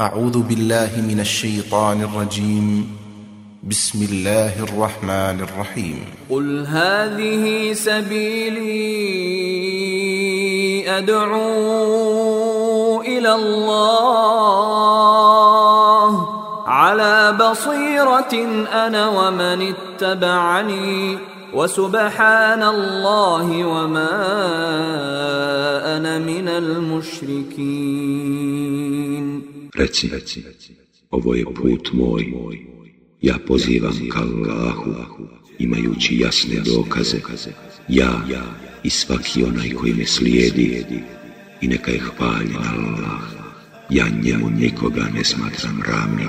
أعوذ بالله من الشيطان الرجيم. بسم الله الرحمن الرحيم. قل هذه سبيلي أدعو إلى الله. على بصيرة أنا ومن اتبعني. وسبحان الله وما أنا من المشركين. Reci, ovo je put moj, ja pozivam ka Allahu, imajući jasne dokaze, ja i svaki onaj koji me slijedi, i neka je hvaljen Allah, ja njemu nikoga ne smatram ravnim.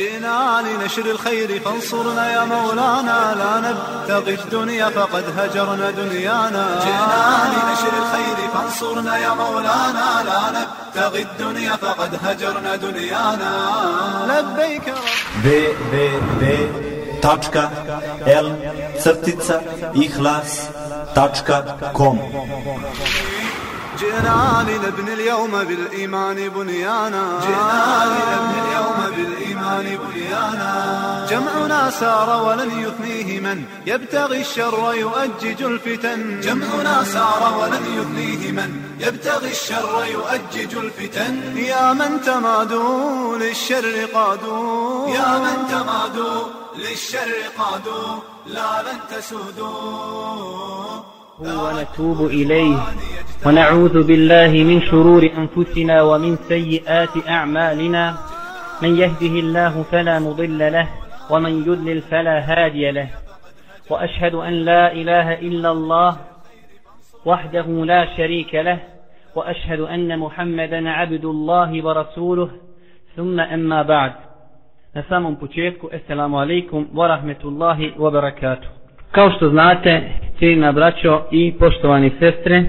جئنا لنشر الخير فانصرنا يا مولانا. لا نبتغي الدنيا فقد هجرنا دنيانا. جئنا لنشر الخير فانصرنا يا مولانا. لا نبتغي الدنيا فقد هجرنا دنيانا. لبيك رب. www.l-ihlas.com جئنا لنبني اليوم بالإيمان بنيانا. جئنا لنبني اليوم بالإيمان بنيانا. جمعنا سار ولن يثنيه من يبتغي الشر يؤجج الفتن. جمعنا سار ولن يثنيه من يبتغي الشر يؤجج الفتن. يا من تمادوا للشر قادوا. يا من تمادوا للشر قادوا. لا لن تسودوا. ونتوب إليه ونعوذ بالله من شرور أنفسنا ومن سيئات أعمالنا من يهده الله فلا مضل له ومن يضلل فلا هادي له وأشهد أن لا إله إلا الله وحده لا شريك له وأشهد أن محمدا عبد الله ورسوله ثم أما بعد početku, assalamu alaikum wa rahmetullahi wa barakatuh. Kao što znate, cijelina braćo i poštovani sestre,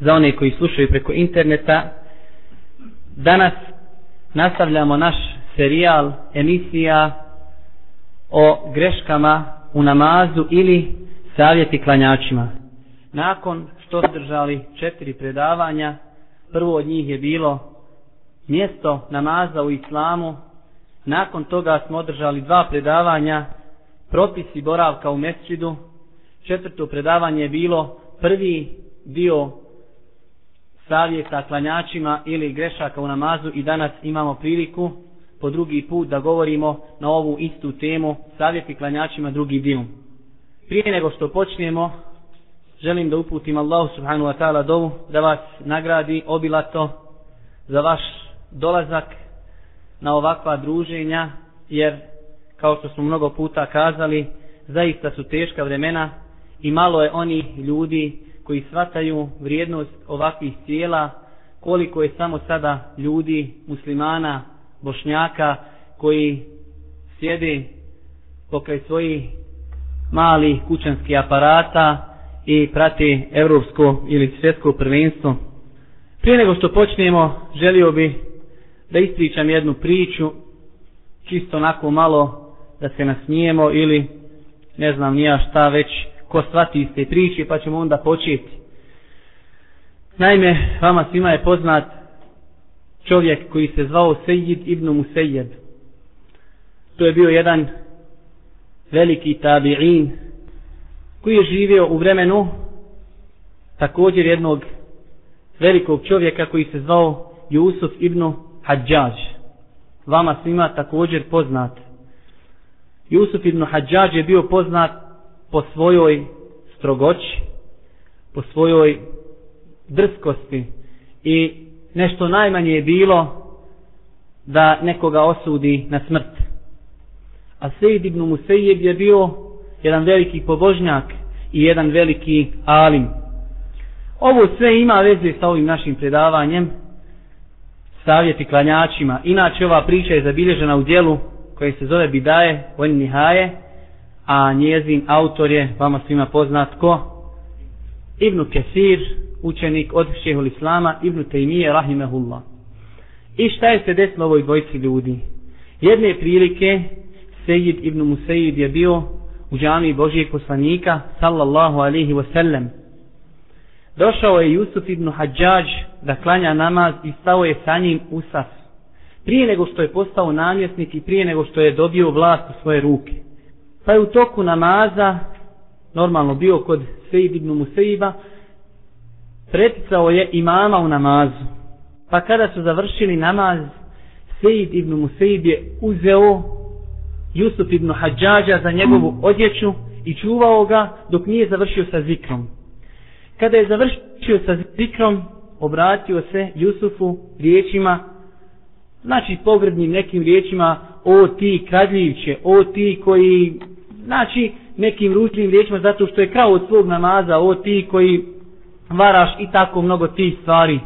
za one koji slušaju preko interneta, danas nastavljamo naš serijal emisija o greškama u namazu ili savjeti klanjačima. Nakon što držali četiri predavanja, prvo od njih je bilo mjesto namaza u islamu, nakon toga smo održali dva predavanja, propisi boravka u mesčidu, četvrto predavanje je bilo prvi dio savjeta klanjačima ili grešaka u namazu i danas imamo priliku po drugi put da govorimo na ovu istu temu savjeti klanjačima drugi dio. Prije nego što počnemo, želim da uputim Allahu subhanu wa ta'ala dovu da vas nagradi obilato za vaš dolazak na ovakva druženja, jer kao što smo mnogo puta kazali, zaista su teška vremena i malo je oni ljudi koji svataju vrijednost ovakvih tijela, koliko je samo sada ljudi, muslimana, bošnjaka, koji sjede pokraj svojih mali kućanski aparata i prati evropsko ili svjetsko prvenstvo. Prije nego što počnemo, želio bi da ispričam jednu priču, čisto onako malo da se nasmijemo ili ne znam nija šta već ko shvati iz te priče pa ćemo onda početi. Naime, vama svima je poznat čovjek koji se zvao Sejid ibn Musejed. To je bio jedan veliki tabi'in koji je živio u vremenu također jednog velikog čovjeka koji se zvao Jusuf ibn Hadžađ. Vama svima također poznat. Jusuf ibn Hadžađ je bio poznat po svojoj strogoći, po svojoj drskosti i nešto najmanje je bilo da nekoga osudi na smrt. A Sejid ibn Musejib je bio jedan veliki pobožnjak i jedan veliki alim. Ovo sve ima veze sa ovim našim predavanjem, savjeti klanjačima. Inače ova priča je zabilježena u dijelu koje se zove Bidaje, on Nihaje, a njezin autor je vama svima poznat ko? Ibnu Kesir, učenik od šehol Islama, Ibnu Tejmije, Rahimehullah. I šta je se desilo ovoj dvojci ljudi? Jedne prilike, Sejid ibn Musejid je bio u džami Božijeg poslanika, sallallahu alihi wasallam. Došao je Jusuf ibn Hadžađ, da klanja namaz i stao je sa njim u saf. Prije nego što je postao namjesnik i prije nego što je dobio vlast u svoje ruke. Pa je u toku namaza, normalno bio kod Sejid ibn Museiba, preticao je imama u namazu. Pa kada su završili namaz, Sejid ibn Museib je uzeo Jusuf ibn Hadžađa za njegovu odjeću i čuvao ga dok nije završio sa zikrom. Kada je završio sa zikrom, obratio se Jusufu riječima, znači pogrednim nekim riječima, o ti kradljivće, o ti koji, znači nekim ručnim riječima zato što je krao od svog namaza, o ti koji varaš i tako mnogo tih stvari.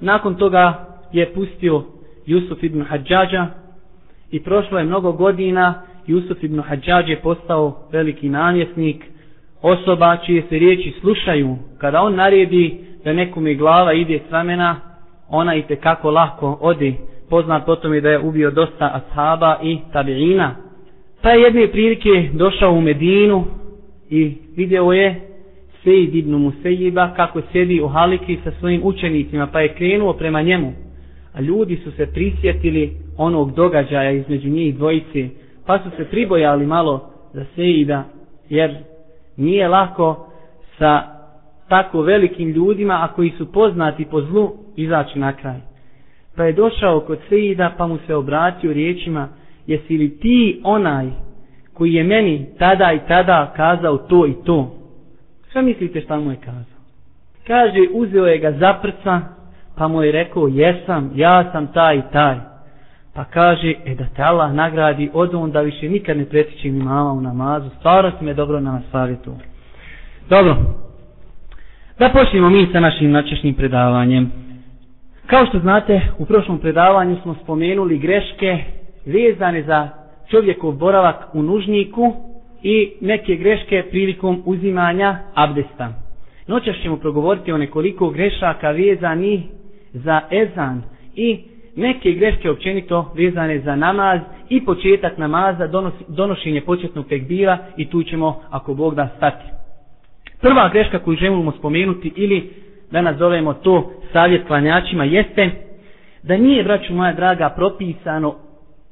Nakon toga je pustio Jusuf ibn Hadžađa i prošlo je mnogo godina Jusuf ibn Hadžađ je postao veliki namjesnik osoba čije se riječi slušaju kada on naredi da nekome glava ide s ramena ona i te kako lahko ode poznat potom tome da je ubio dosta ashaba i tabiina pa je jedne prilike došao u Medinu i video je Sejid ibn Musejiba kako sjedi u haliki sa svojim učenicima pa je krenuo prema njemu a ljudi su se prisjetili onog događaja između njih dvojice, pa su se pribojali malo za Sejida, jer nije lako sa tako velikim ljudima, a koji su poznati po zlu, izaći na kraj. Pa je došao kod Sejida, pa mu se obratio riječima, jesi li ti onaj koji je meni tada i tada kazao to i to? Šta mislite šta mu je kazao? Kaže, uzeo je ga za prca Pa mu je rekao, jesam, ja sam taj i taj. Pa kaže, e da te Allah nagradi, od onda više nikad ne pretiče mi mama u namazu. Stvarno si me dobro na savjetu. Dobro. Da počnemo mi sa našim načešnjim predavanjem. Kao što znate, u prošlom predavanju smo spomenuli greške vezane za čovjekov boravak u nužniku i neke greške prilikom uzimanja abdesta. Noćas ćemo progovoriti o nekoliko grešaka vezanih za ezan i neke greške općenito vezane za namaz i početak namaza, donošenje početnog tekbira i tu ćemo, ako Bog da, stati. Prva greška koju želimo spomenuti ili da nazovemo to savjet klanjačima jeste da nije, braću moja draga, propisano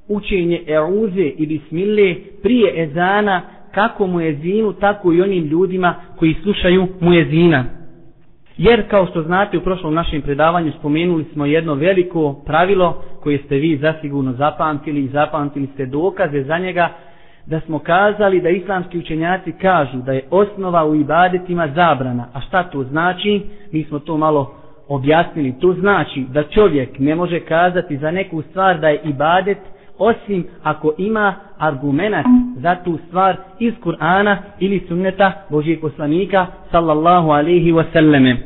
učenje euze i bismile prije ezana kako mu je zinu, tako i onim ljudima koji slušaju mu je zina. Jer kao što znate u prošlom našem predavanju spomenuli smo jedno veliko pravilo koje ste vi zasigurno zapamtili i zapamtili ste dokaze za njega da smo kazali da islamski učenjaci kažu da je osnova u ibadetima zabrana. A šta to znači? Mi smo to malo objasnili. To znači da čovjek ne može kazati za neku stvar da je ibadet osim ako ima argumenat za tu stvar iz Kur'ana ili sunneta Božijeg poslanika sallallahu alaihi wasallame.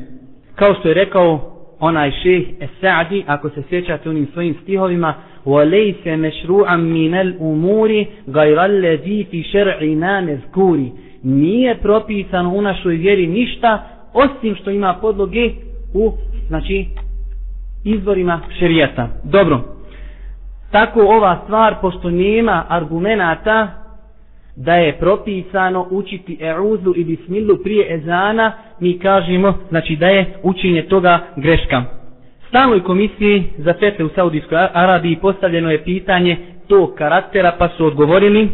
Kao što je rekao onaj šeh Esa'di, ako se sjećate onim svojim stihovima, وَلَيْسَ مَشْرُعًا مِنَ الْأُمُورِ غَيْرَ الَّذِي فِي شَرْعِنَا نَذْكُورِ Nije propisano u našoj vjeri ništa osim što ima podloge u znači izvorima šerijata. Dobro, tako ova stvar, pošto nema argumenata da je propisano učiti euzu i bismilu prije ezana, mi kažemo znači da je učenje toga greška. Stalnoj komisiji za fetve u Saudijskoj Arabiji postavljeno je pitanje tog karaktera pa su odgovorili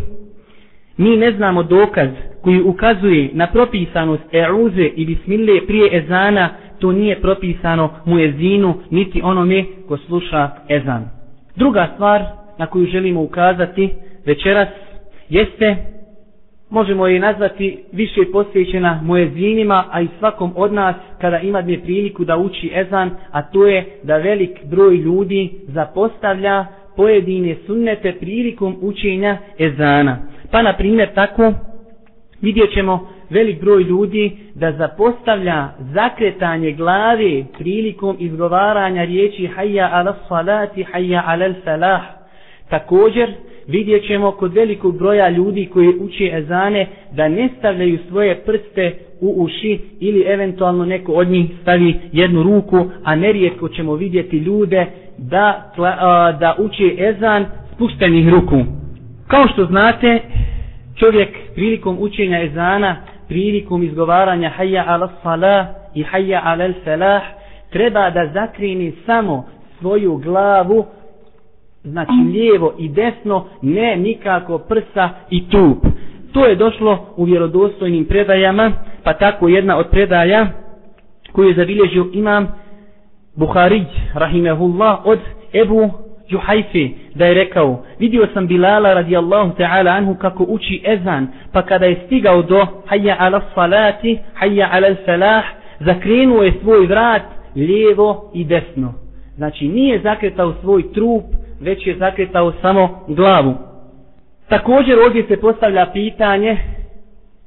mi ne znamo dokaz koji ukazuje na propisanost euze i bismille prije ezana to nije propisano mu jezinu niti onome ko sluša ezan. Druga stvar na koju želimo ukazati večeras jeste, možemo je nazvati više posvećena mojezinima, a i svakom od nas kada ima dvije priliku da uči ezan, a to je da velik broj ljudi zapostavlja pojedine sunnete prilikom učenja ezana. Pa na primjer tako vidjet ćemo velik broj ljudi da zapostavlja zakretanje glave prilikom izgovaranja riječi hayya ala salati, hayya ala salah. Također vidjet ćemo kod velikog broja ljudi koji uči ezane da ne stavljaju svoje prste u uši ili eventualno neko od njih stavi jednu ruku, a nerijetko ćemo vidjeti ljude da, da uči ezan spuštenih ruku. Kao što znate, čovjek prilikom učenja ezana prilikom izgovaranja hayya ala salah i hayya ala salah treba da zakrini samo svoju glavu, znači lijevo i desno, ne nikako prsa i tup. To je došlo u vjerodostojnim predajama, pa tako jedna od predaja koju je zabilježio imam Buharić, rahimehullah, od Ebu Juhajfe, da je rekao, vidio sam Bilala radijallahu ta'ala anhu kako uči ezan, pa kada je stigao do hajja ala salati, hajja ala salah, zakrenuo je svoj vrat lijevo i desno. Znači nije zakretao svoj trup, već je zakretao samo glavu. Također ovdje se postavlja pitanje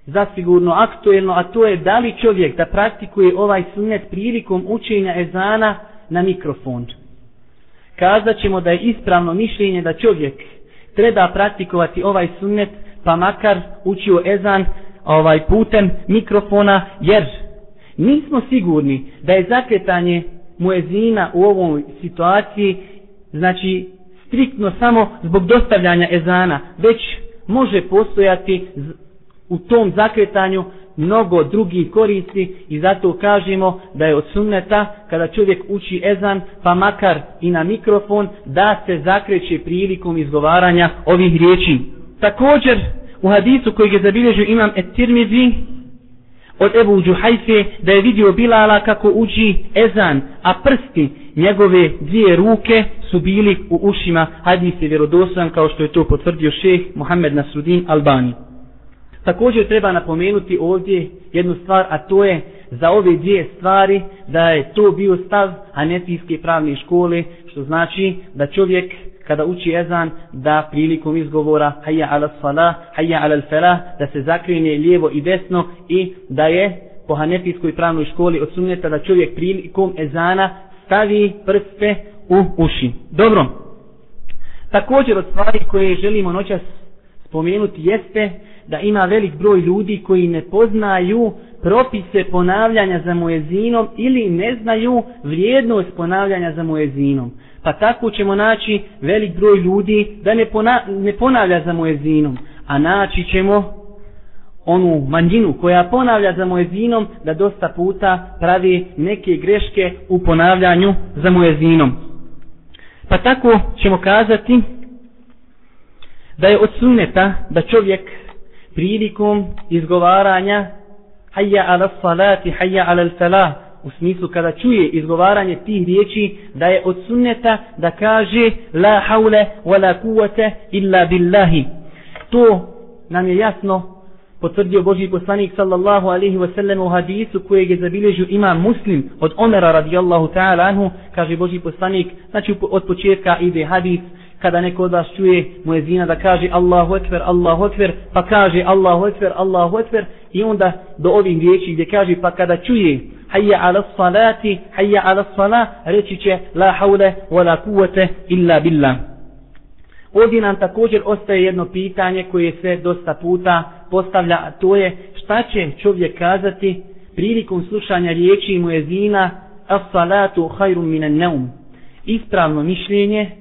zasigurno aktuelno, a to je da li čovjek da praktikuje ovaj sunnet prilikom učenja ezana na mikrofon. Kazat ćemo da je ispravno mišljenje da čovjek treba praktikovati ovaj sunnet, pa makar učio ezan ovaj putem mikrofona, jer nismo sigurni da je zakretanje muezina u ovoj situaciji, znači striktno samo zbog dostavljanja ezana, već može postojati u tom zakretanju mnogo drugih koristi i zato kažemo da je od sunneta kada čovjek uči ezan pa makar i na mikrofon da se zakreće prilikom izgovaranja ovih riječi. Također u hadisu koji je zabilježio imam et-Tirmizi od Ebu Džuhajfe da je vidio Bilala kako uđi ezan, a prsti njegove dvije ruke su bili u ušima hadise vjerodosan kao što je to potvrdio šeh Muhammed Nasrudin Albani. Također treba napomenuti ovdje jednu stvar, a to je za ove dvije stvari da je to bio stav anetijske pravne škole, što znači da čovjek kada uči ezan da prilikom izgovora hayya ala salah, hayya ala falah, da se zakrene lijevo i desno i da je po hanefijskoj pravnoj školi od sunneta da čovjek prilikom ezana stavi prste u uši. Dobro. Također od stvari koje želimo noćas spomenuti jeste da ima velik broj ljudi koji ne poznaju propise ponavljanja za muezinom ili ne znaju vrijednost ponavljanja za muezinom. Pa tako ćemo naći velik broj ljudi da ne, pona, ne ponavlja za muezinom, a naći ćemo onu manjinu koja ponavlja za muezinom da dosta puta pravi neke greške u ponavljanju za muezinom. Pa tako ćemo kazati da je od sunneta da čovjek prilikom izgovaranja hayya ala salati, hayya ala salah, u smislu kada čuje izgovaranje tih riječi da je od sunneta da kaže la haule wa la kuvvete illa billahi. To nam je jasno potvrdio Boži poslanik sallallahu alaihi wa sallam u hadisu kojeg je zabilježio ima muslim od Omera radijallahu ta'ala anhu, kaže Boži poslanik, znači od početka ide hadis kada neko od vas čuje muezina da kaže Allahu Ekber, Allahu Ekber, pa kaže Allahu Ekber, Allahu Ekber i onda do ovih riječi gdje kaže pa kada čuje hayya ala salati, hayya ala salah, reći će la haule wa la kuvete illa billah. Ovdje nam također ostaje jedno pitanje koje se dosta puta postavlja, a to je šta će čovjek kazati prilikom slušanja riječi muezina as salatu hajrum minan neum. Ispravno mišljenje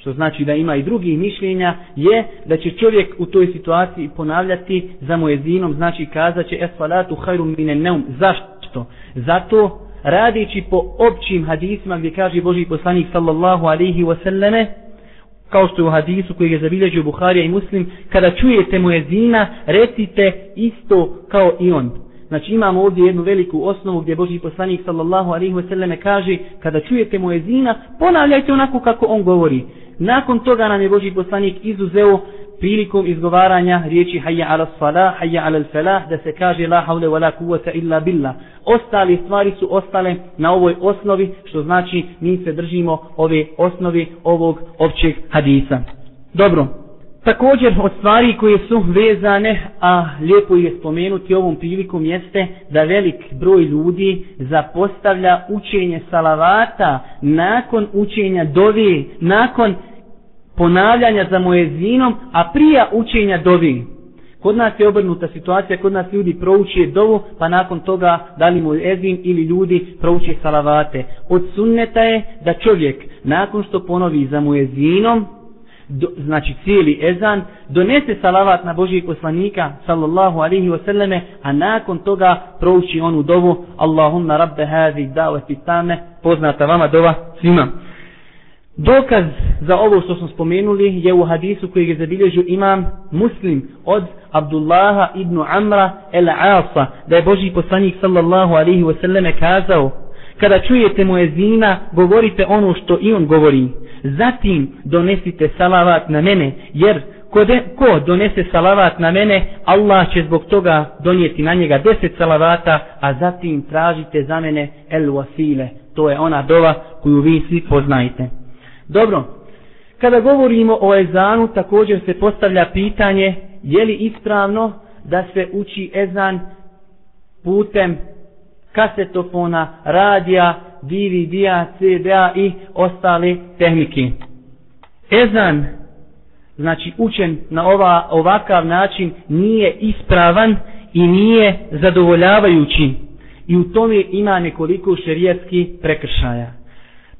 što znači da ima i drugih mišljenja, je da će čovjek u toj situaciji ponavljati za mojezinom, znači kazat će es salatu hajru minan neum. Zašto? Zato radići po općim hadisima gdje kaže Boži poslanik sallallahu alaihi wasallame, kao što je u hadisu koji je zabilježio Buharija i Muslim, kada čujete mojezina, recite isto kao i on. Znači imamo ovdje jednu veliku osnovu gdje Boži poslanik sallallahu alaihi wasallam kaže kada čujete mojezina, ponavljajte onako kako on govori. Nakon toga nam je Boži poslanik izuzeo prilikom izgovaranja riječi hayya ala salah, hayya ala falah, da se kaže la havle wa la illa billah. Ostali stvari su ostale na ovoj osnovi, što znači mi se držimo ove osnovi ovog općeg hadisa. Dobro. Također od stvari koje su vezane, a lijepo je spomenuti ovom prilikom jeste da velik broj ljudi zapostavlja učenje salavata nakon učenja dovi, nakon ponavljanja za mojezinom, a prija učenja dovi. Kod nas je obrnuta situacija, kod nas ljudi prouče dovu, pa nakon toga da li mu ezin ili ljudi prouče salavate. Od sunneta je da čovjek nakon što ponovi za mojezinom, do, znači cijeli ezan, donese salavat na Božijeg poslanika, sallallahu alihi wasallame, a nakon toga prouči onu dovu, Allahumma rabbe hazi davati tame, poznata vama dova svima. Dokaz za ovo što smo spomenuli je u hadisu koji je zabilježio imam muslim od Abdullaha ibn Amra el-Asa, da je Boži poslanik sallallahu alihi wasallame kazao, kada čujete moje zina, govorite ono što i on govori. Zatim donesite salavat na mene, jer ko, de, ko donese salavat na mene, Allah će zbog toga donijeti na njega deset salavata, a zatim tražite za mene el wasile. To je ona dova koju vi svi poznajete. Dobro, kada govorimo o ezanu, također se postavlja pitanje je li ispravno da se uči ezan putem kasetofona, radija, DVD-a, CD-a i ostale tehnike. Ezan, znači učen na ova, ovakav način, nije ispravan i nije zadovoljavajući. I u tome ima nekoliko šerijetskih prekršaja.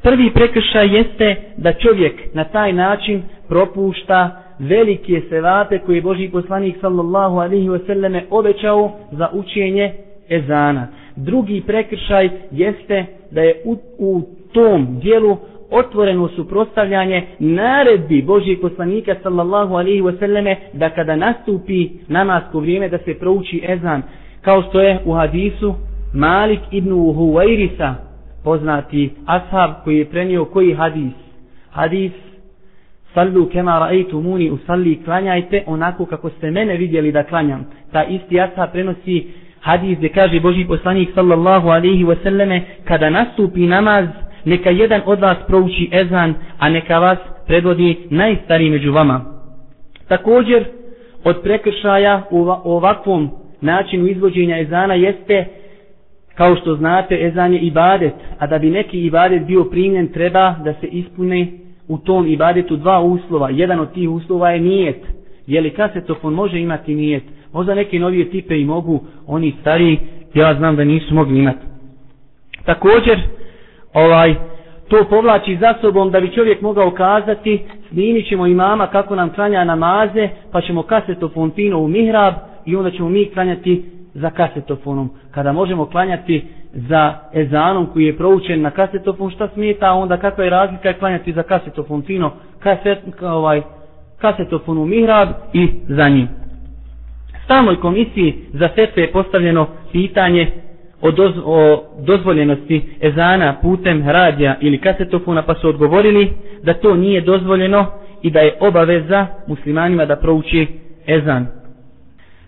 Prvi prekršaj jeste da čovjek na taj način propušta velike sevate koje je Boži poslanik sallallahu alaihi wasallame obećao za učenje ezana. Drugi prekršaj jeste da je u, u tom dijelu otvoreno suprostavljanje naredbi Božijeg poslanika sallallahu alaihi wasallame da kada nastupi namasko vrijeme da se prouči ezan kao što je u hadisu Malik ibn Huwairisa poznati ashab koji je prenio koji hadis? Hadis sallu kema ra'aytumuni muni usalli klanjajte onako kako ste mene vidjeli da klanjam. Ta isti ashab prenosi hadis gdje kaže Boži poslanik sallallahu alaihi wasallame kada nastupi namaz neka jedan od vas prouči ezan a neka vas predvodi najstariji među vama. Također od prekršaja u ovakvom načinu izvođenja ezana jeste Kao što znate, ezan je ibadet, a da bi neki ibadet bio primljen, treba da se ispune u tom ibadetu dva uslova. Jedan od tih uslova je nijet. Je li kasetofon može imati nijet? Možda neke novije tipe i mogu, oni stari, ja znam da nisu mogli imati. Također, ovaj, to povlači za sobom da bi čovjek mogao kazati, snimit ćemo imama kako nam klanja namaze, pa ćemo kasetofon fino u mihrab i onda ćemo mi klanjati za kasetofonom. Kada možemo klanjati za ezanom koji je proučen na kasetofon, šta smeta, onda kakva je razlika je klanjati za kasetofon fino, kaset, ovaj, kasetofon u mihrab i za njim. Stalnoj komisiji za sebe je postavljeno pitanje o, doz, o dozvoljenosti ezana putem radija ili kasetofona, pa su odgovorili da to nije dozvoljeno i da je obaveza muslimanima da prouči ezan.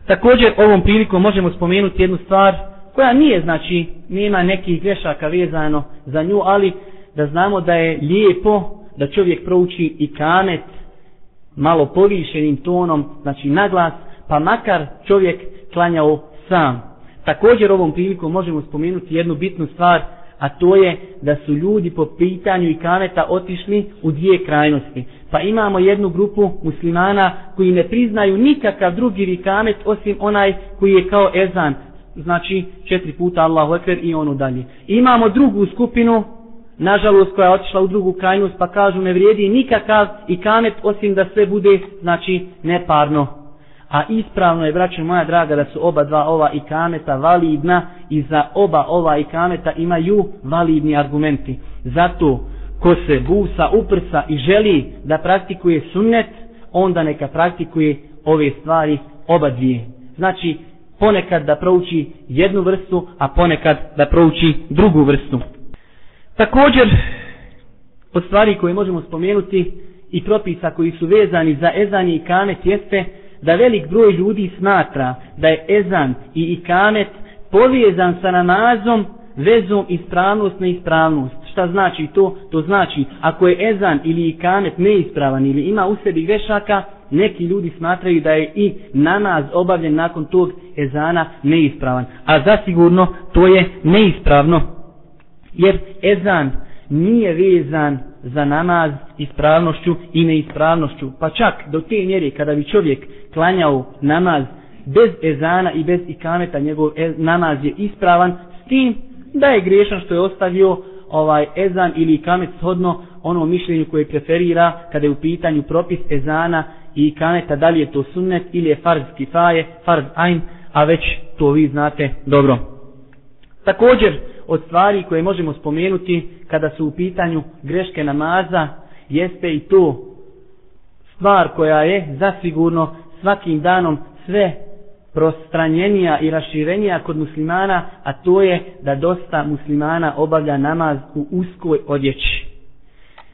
Također ovom prilikom možemo spomenuti jednu stvar koja nije, znači, nema nekih grešaka vezano za nju, ali da znamo da je lijepo da čovjek prouči i kanet malo povišenim tonom, znači naglas, pa makar čovjek klanjao sam. Također ovom prilikom možemo spomenuti jednu bitnu stvar, a to je da su ljudi po pitanju i kaneta otišli u dvije krajnosti. Pa imamo jednu grupu muslimana koji ne priznaju nikakav drugi vikamet osim onaj koji je kao ezan. Znači četiri puta Allahu Ekber i ono dalje. Imamo drugu skupinu, nažalost koja je otišla u drugu krajnost pa kažu ne vrijedi nikakav i kamet osim da sve bude znači neparno. A ispravno je, braćo moja draga, da su oba dva ova ikameta validna i za oba ova ikameta imaju validni argumenti. Zato ko se busa, uprsa i želi da praktikuje sunnet, onda neka praktikuje ove stvari oba dvije. Znači, ponekad da prouči jednu vrstu, a ponekad da prouči drugu vrstu. Također, od stvari koje možemo spomenuti i propisa koji su vezani za ezanje i kamet jeste da velik broj ljudi smatra da je ezan i ikamet povezan sa namazom vezom ispravnost na ispravnost. Šta znači to? To znači ako je ezan ili ikamet neispravan ili ima u sebi grešaka, neki ljudi smatraju da je i namaz obavljen nakon tog ezana neispravan. A zasigurno to je neispravno. Jer ezan nije vezan za namaz ispravnošću i neispravnošću. Pa čak do te mjere kada bi čovjek klanjao namaz bez ezana i bez ikameta, njegov e, namaz je ispravan s tim da je grešan što je ostavio ovaj ezan ili ikamet shodno ono mišljenju koje preferira kada je u pitanju propis ezana i kaneta, da li je to sunnet ili je farz kifaje, farz ajn, a već to vi znate dobro. Također, od stvari koje možemo spomenuti kada su u pitanju greške namaza, jeste i to stvar koja je zasigurno svakim danom sve prostranjenija i raširenija kod muslimana, a to je da dosta muslimana obavlja namaz u uskoj odjeći.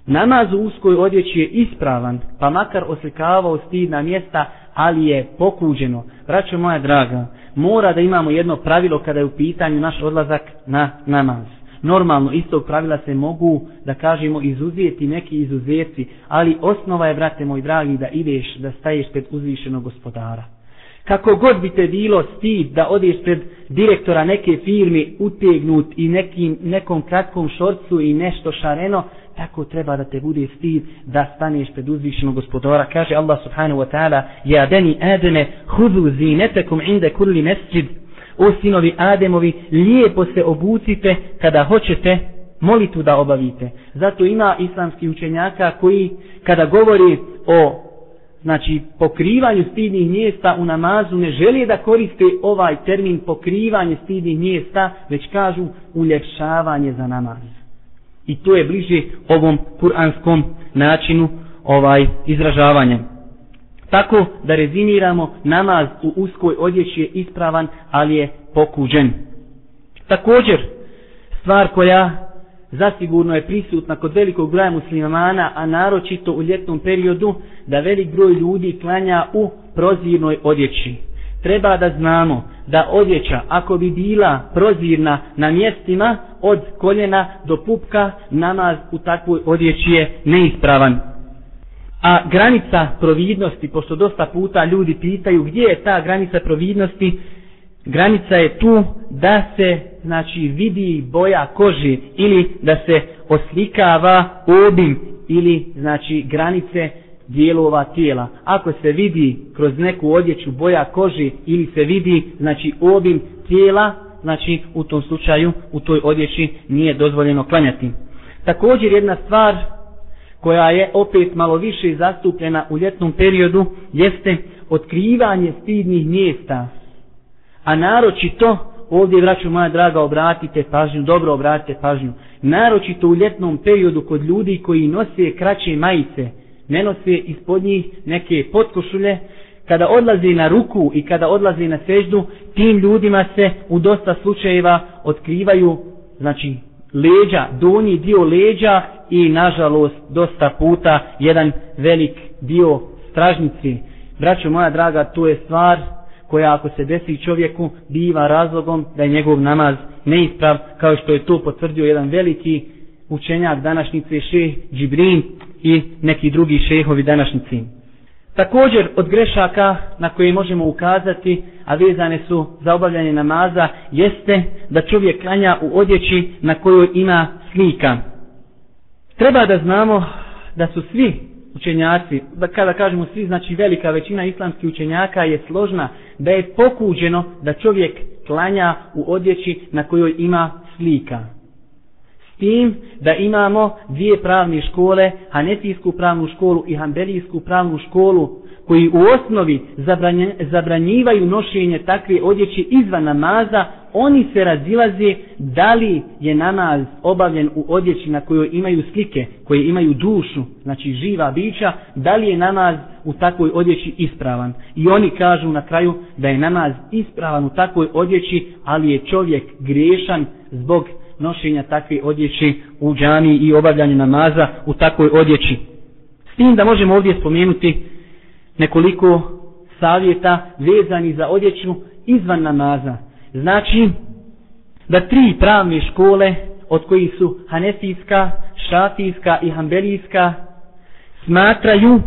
Namaz u uskoj odjeći je ispravan, pa makar oslikavao stidna mjesta, ali je pokuđeno. Braćo moja draga, mora da imamo jedno pravilo kada je u pitanju naš odlazak na namaz. Normalno, istog pravila se mogu, da kažemo, izuzijeti neki izuzeci, ali osnova je, brate moj dragi, da ideš, da staješ pred uzvišenog gospodara. Kako god bi te bilo stid da odeš pred direktora neke firme utegnut i nekim, nekom kratkom šorcu i nešto šareno, tako treba da te bude stid da staneš pred uzvišenog gospodara. Kaže Allah subhanahu wa ta'ala, ja deni adene hudu zinetekum inde kulli mesjid, o sinovi Ademovi, lijepo se obucite kada hoćete molitu da obavite. Zato ima islamski učenjaka koji kada govori o znači pokrivanju stidnih mjesta u namazu ne želi da koriste ovaj termin pokrivanje stidnih mjesta, već kažu uljepšavanje za namaz. I to je bliže ovom kuranskom načinu ovaj izražavanja. Tako da rezimiramo namaz u uskoj odjeći je ispravan, ali je pokuđen. Također, stvar koja zasigurno je prisutna kod velikog broja muslimana, a naročito u ljetnom periodu, da velik broj ljudi klanja u prozirnoj odjeći. Treba da znamo da odjeća, ako bi bila prozirna na mjestima od koljena do pupka, namaz u takvoj odjeći je neispravan. A granica providnosti, pošto dosta puta ljudi pitaju gdje je ta granica providnosti, granica je tu da se znači vidi boja kože ili da se oslikava obim ili znači granice dijelova tijela. Ako se vidi kroz neku odjeću boja kože ili se vidi znači obim tijela, znači u tom slučaju u toj odjeći nije dozvoljeno klanjati. Također jedna stvar koja je opet malo više zastupljena u ljetnom periodu jeste otkrivanje stidnih mjesta. A naročito, ovdje vraću moja draga, obratite pažnju, dobro obratite pažnju, naročito u ljetnom periodu kod ljudi koji nose kraće majice, ne nose ispod njih neke potkošulje, kada odlaze na ruku i kada odlaze na seždu, tim ljudima se u dosta slučajeva otkrivaju, znači, leđa, donji dio leđa i, nažalost, dosta puta jedan velik dio stražnici. Braćo moja draga, to je stvar koja ako se desi čovjeku biva razlogom da je njegov namaz neisprav, kao što je to potvrdio jedan veliki učenjak današnjice šeh Džibrin i neki drugi šehovi današnjici. Također od grešaka na koje možemo ukazati, a vezane su za obavljanje namaza, jeste da čovjek klanja u odjeći na kojoj ima slika. Treba da znamo da su svi učenjaci, da kada kažemo svi, znači velika većina islamskih učenjaka je složna, da je pokuđeno da čovjek klanja u odjeći na kojoj ima slika. Tim da imamo dvije pravne škole, Hanetijsku pravnu školu i Hanbelijsku pravnu školu, koji u osnovi zabranjivaju nošenje takve odjeće izvan namaza, oni se razilaze da li je namaz obavljen u odjeći na kojoj imaju slike, koje imaju dušu, znači živa bića, da li je namaz u takvoj odjeći ispravan. I oni kažu na kraju da je namaz ispravan u takvoj odjeći, ali je čovjek griješan zbog nošenja takve odjeće u džami i obavljanje namaza u takvoj odjeći. S tim da možemo ovdje spomenuti nekoliko savjeta vezani za odjeću izvan namaza. Znači da tri pravne škole od kojih su Hanefijska, Šafijska i Hambelijska smatraju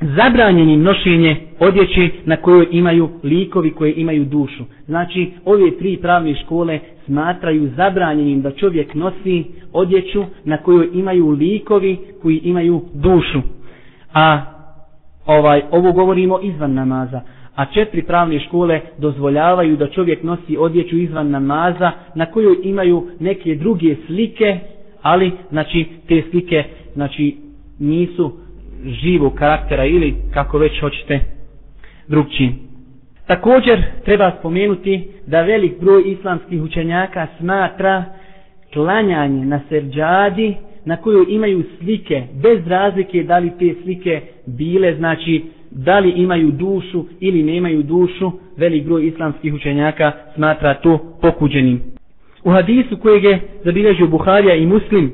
zabranjenim nošenje odjeće na kojoj imaju likovi koje imaju dušu. Znači, ove tri pravne škole smatraju zabranjenim da čovjek nosi odjeću na kojoj imaju likovi koji imaju dušu. A ovaj ovo govorimo izvan namaza. A četiri pravne škole dozvoljavaju da čovjek nosi odjeću izvan namaza na kojoj imaju neke druge slike, ali znači te slike znači nisu živog karaktera ili kako već hoćete drugčiji. Također treba spomenuti da velik broj islamskih učenjaka smatra klanjanje na serđadi na koju imaju slike bez razlike da li te slike bile znači da li imaju dušu ili nemaju dušu velik broj islamskih učenjaka smatra to pokuđenim. U hadisu kojeg je zabilježio Buharija i Muslim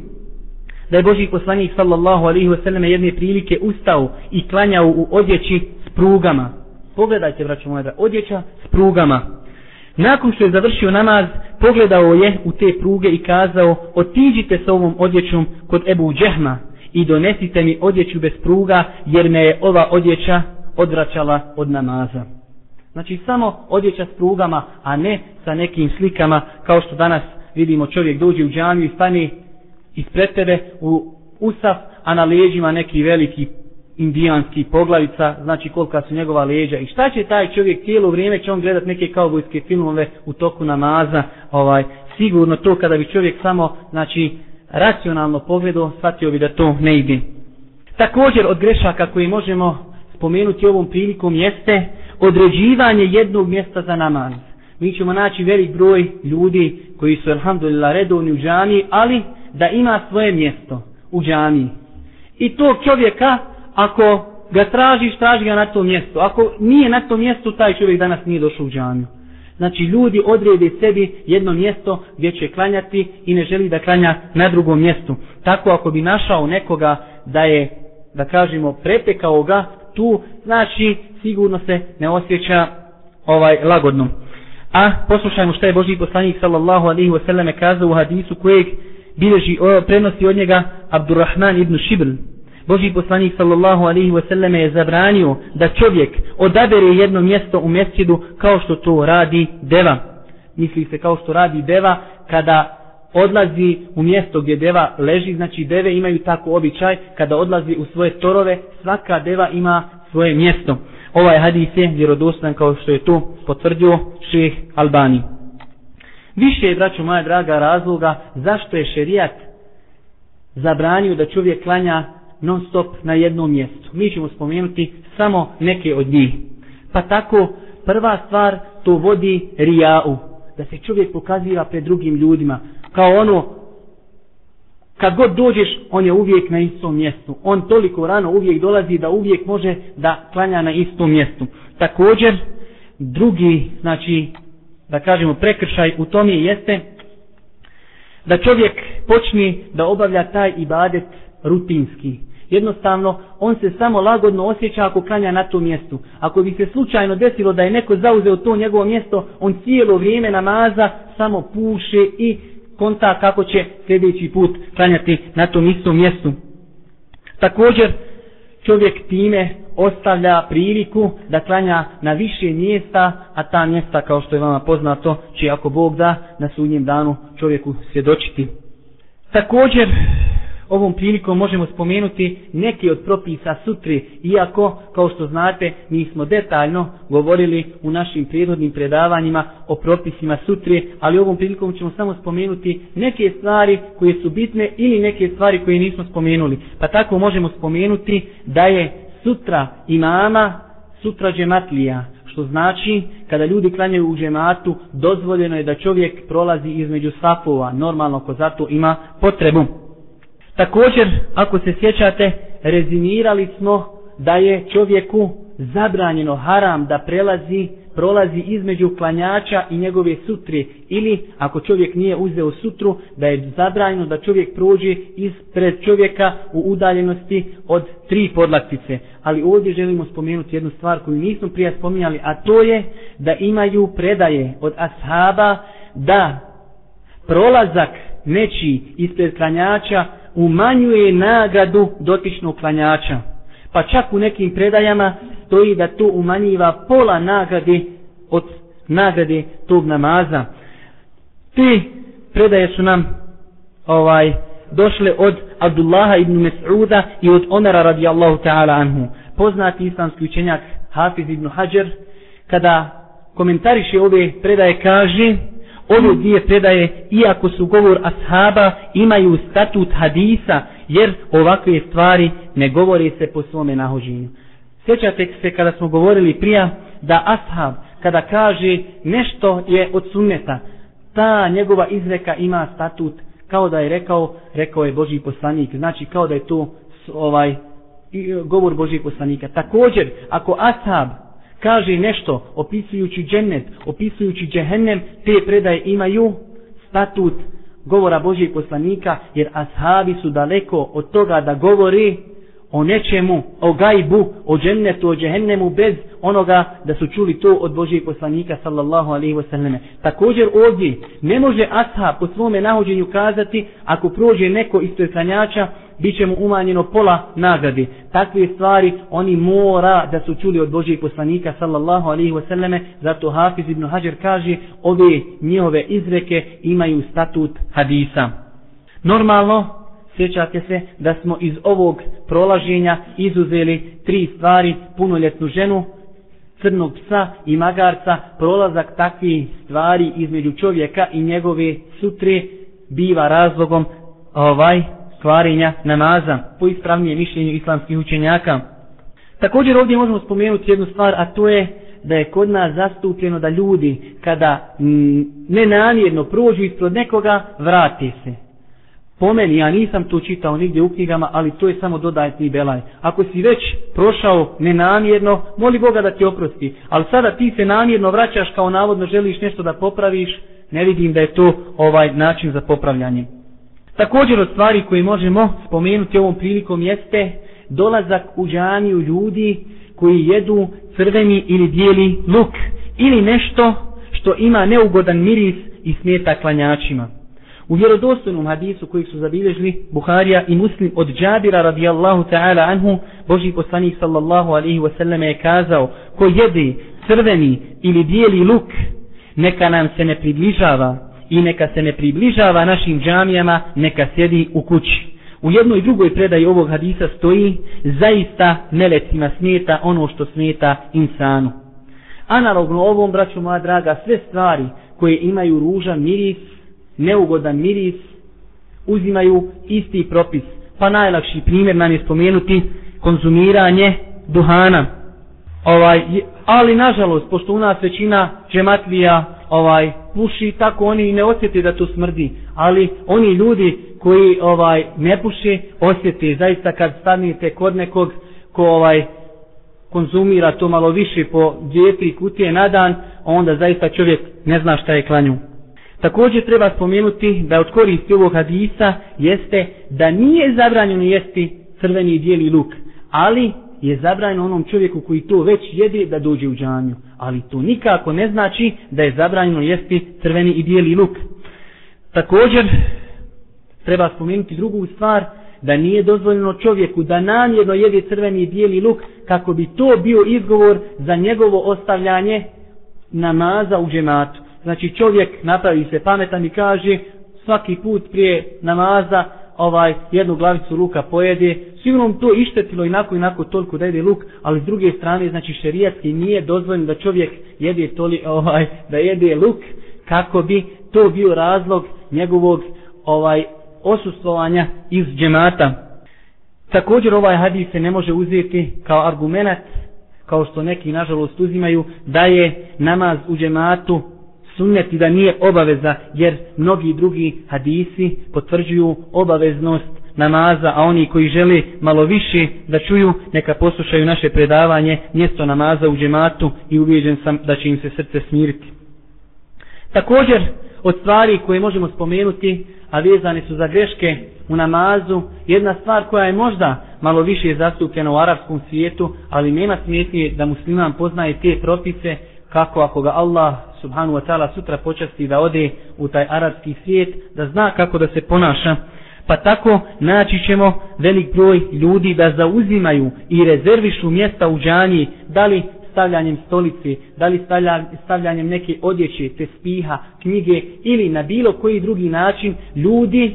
da je Boži poslanik sallallahu alaihi wasallam jedne prilike ustao i klanjao u odjeći s prugama. Pogledajte, braćo moja, odjeća s prugama. Nakon što je završio namaz, pogledao je u te pruge i kazao, otiđite sa ovom odjećom kod Ebu Džehma i donesite mi odjeću bez pruga, jer me je ova odjeća odvraćala od namaza. Znači samo odjeća s prugama, a ne sa nekim slikama, kao što danas vidimo čovjek dođe u džamiju i stane ispred tebe u usaf, a na leđima neki veliki indijanski poglavica, znači kolika su njegova leđa. I šta će taj čovjek cijelo vrijeme, će on gledat neke kaubojske filmove u toku namaza, ovaj, sigurno to kada bi čovjek samo, znači, racionalno pogledao, shvatio bi da to ne ide. Također od grešaka koji možemo spomenuti ovom prilikom jeste određivanje jednog mjesta za namaz. Mi ćemo naći velik broj ljudi koji su, alhamdulillah, redovni u džami, ali da ima svoje mjesto u džami. I tog čovjeka, ako ga tražiš, traži ga na tom mjestu. Ako nije na tom mjestu, taj čovjek danas nije došao u džamiju. Znači ljudi odrede sebi jedno mjesto gdje će klanjati i ne želi da klanja na drugom mjestu. Tako ako bi našao nekoga da je, da kažemo, prepekao ga tu, znači sigurno se ne osjeća ovaj lagodno. A poslušajmo što je Boži poslanik sallallahu alaihi wasallam kazao u hadisu kojeg bileži, o, prenosi od njega Abdurrahman ibn Šibr. Boži poslanik sallallahu alaihi wasallam je zabranio da čovjek odabere jedno mjesto u mjesjidu kao što to radi deva. Misli se kao što radi deva kada odlazi u mjesto gdje deva leži, znači deve imaju tako običaj, kada odlazi u svoje torove, svaka deva ima svoje mjesto. Ovaj hadis je vjerodostan kao što je to potvrdio šeh Albani. Više je, braću moja draga, razloga zašto je šerijat zabranio da čovjek klanja non stop na jednom mjestu. Mi ćemo spomenuti samo neke od njih. Pa tako, prva stvar to vodi rijau, da se čovjek pokaziva pred drugim ljudima. Kao ono, kad god dođeš, on je uvijek na istom mjestu. On toliko rano uvijek dolazi da uvijek može da klanja na istom mjestu. Također, drugi, znači, da kažemo prekršaj u tome jeste da čovjek počne da obavlja taj ibadet rutinski. Jednostavno, on se samo lagodno osjeća ako klanja na tom mjestu. Ako bi se slučajno desilo da je neko zauzeo to njegovo mjesto, on cijelo vrijeme namaza samo puše i konta kako će sljedeći put klanjati na tom istom mjestu. Također, čovjek time ostavlja priliku da klanja na više mjesta, a ta mjesta, kao što je vama poznato, će ako Bog da, na sudnjem danu čovjeku svjedočiti. Također, ovom prilikom možemo spomenuti neke od propisa sutri, iako, kao što znate, mi smo detaljno govorili u našim prirodnim predavanjima o propisima sutri, ali ovom prilikom ćemo samo spomenuti neke stvari koje su bitne ili neke stvari koje nismo spomenuli. Pa tako možemo spomenuti da je sutra imama, sutra džematlija, što znači kada ljudi klanjaju u džematu, dozvoljeno je da čovjek prolazi između safova, normalno ko zato ima potrebu. Također, ako se sjećate, rezimirali smo da je čovjeku zabranjeno haram da prelazi, prolazi između klanjača i njegove sutri Ili, ako čovjek nije uzeo sutru, da je zabranjeno da čovjek prođe ispred čovjeka u udaljenosti od tri podlaktice. Ali ovdje želimo spomenuti jednu stvar koju nismo prije spominjali, a to je da imaju predaje od ashaba da prolazak nečiji ispred klanjača umanjuje nagradu dotičnog klanjača. Pa čak u nekim predajama stoji da to umanjiva pola nagrade od nagrade tog namaza. Te predaje su nam ovaj došle od Abdullaha ibn Mes'uda i od Omara radijallahu ta'ala anhu. Poznati islamski učenjak Hafiz ibn Hajar kada komentariše ove predaje kaže ove dvije predaje, iako su govor ashaba, imaju statut hadisa, jer ovakve stvari ne govore se po svome nahođenju. Sjećate se kada smo govorili prija da ashab, kada kaže nešto je od sunneta, ta njegova izreka ima statut kao da je rekao, rekao je Boži poslanik, znači kao da je to ovaj govor Božih poslanika. Također, ako ashab kaže nešto opisujući džennet, opisujući džehennem, te predaje imaju statut govora Božijeg poslanika, jer ashabi su daleko od toga da govori o nečemu, o gajbu, o džennetu, o džehennemu, bez onoga da su čuli to od Božijeg poslanika, sallallahu alaihi wasallam. Također ovdje ne može ashab po svome nahođenju kazati, ako prođe neko iz klanjača, bit će mu umanjeno pola nagrade. Takve stvari oni mora da su čuli od Božijeg poslanika sallallahu alaihi wasallame, zato Hafiz ibn Hajar kaže ove njihove izreke imaju statut hadisa. Normalno, sjećate se da smo iz ovog prolaženja izuzeli tri stvari, punoljetnu ženu, crnog psa i magarca, prolazak takvih stvari između čovjeka i njegove sutre biva razlogom ovaj kvarenja namaza po ispravnijem mišljenju islamskih učenjaka. Također ovdje možemo spomenuti jednu stvar, a to je da je kod nas zastupljeno da ljudi kada nenamjerno prođu ispred nekoga, vrati se. Po meni, ja nisam to čitao nigdje u knjigama, ali to je samo dodatni belaj. Ako si već prošao nenamjerno, moli Boga da ti oprosti. Ali sada ti se namjerno vraćaš kao navodno želiš nešto da popraviš, ne vidim da je to ovaj način za popravljanje. Također od stvari koje možemo spomenuti ovom prilikom jeste dolazak u džaniju ljudi koji jedu crveni ili bijeli luk ili nešto što ima neugodan miris i smeta klanjačima. U vjerodostojnom hadisu kojeg su zabilježili Buharija i Muslim od Džabira radijallahu ta'ala anhu, Boži poslanik sallallahu alaihi wasallam je kazao ko jede crveni ili bijeli luk, neka nam se ne približava i neka se ne približava našim džamijama, neka sjedi u kući. U jednoj i drugoj predaji ovog hadisa stoji zaista melecima smeta ono što smeta insanu. Analogno ovom, braću moja draga, sve stvari koje imaju ružan miris, neugodan miris, uzimaju isti propis. Pa najlakši primjer nam je spomenuti konzumiranje duhana. Ovaj, ali nažalost, pošto u nas većina džematlija ovaj puši tako oni i ne osjete da to smrdi. Ali oni ljudi koji ovaj ne puši, osjete. Zaista kad stanete kod nekog ko ovaj konzumira to malo više po dvije, tri kutije na dan onda zaista čovjek ne zna šta je klanju. Također treba spomenuti da od koristi ovog hadisa jeste da nije zabranjeno jesti crveni dijeli luk ali je zabranjeno onom čovjeku koji to već jede da dođe u džanju. Ali to nikako ne znači da je zabranjeno jesti crveni i bijeli luk. Također, treba spomenuti drugu stvar, da nije dozvoljeno čovjeku da namjerno jede crveni i bijeli luk kako bi to bio izgovor za njegovo ostavljanje namaza u džematu. Znači čovjek napravi se pametan i kaže svaki put prije namaza ovaj jednu glavicu luka pojede, sigurno to ištetilo inako inako toliko da jede luk, ali s druge strane, znači šerijatski nije dozvoljeno da čovjek jede toli, ovaj, da jede luk, kako bi to bio razlog njegovog ovaj osustvovanja iz džemata. Također ovaj hadis se ne može uzeti kao argument, kao što neki nažalost uzimaju, da je namaz u džematu sunnet i da nije obaveza, jer mnogi drugi hadisi potvrđuju obaveznost namaza, a oni koji žele malo više da čuju, neka poslušaju naše predavanje, mjesto namaza u džematu i uvjeđen sam da će im se srce smiriti. Također, od stvari koje možemo spomenuti, a vezane su za greške u namazu, jedna stvar koja je možda malo više zastupljena u arapskom svijetu, ali nema smetnije da musliman poznaje te propise, kako ako ga Allah subhanu wa ta'ala sutra počasti da ode u taj arapski svijet, da zna kako da se ponaša. Pa tako naći ćemo velik broj ljudi da zauzimaju i rezervišu mjesta u džanji, da li stavljanjem stolice, da li stavljanjem neke odjeće, te spiha, knjige ili na bilo koji drugi način ljudi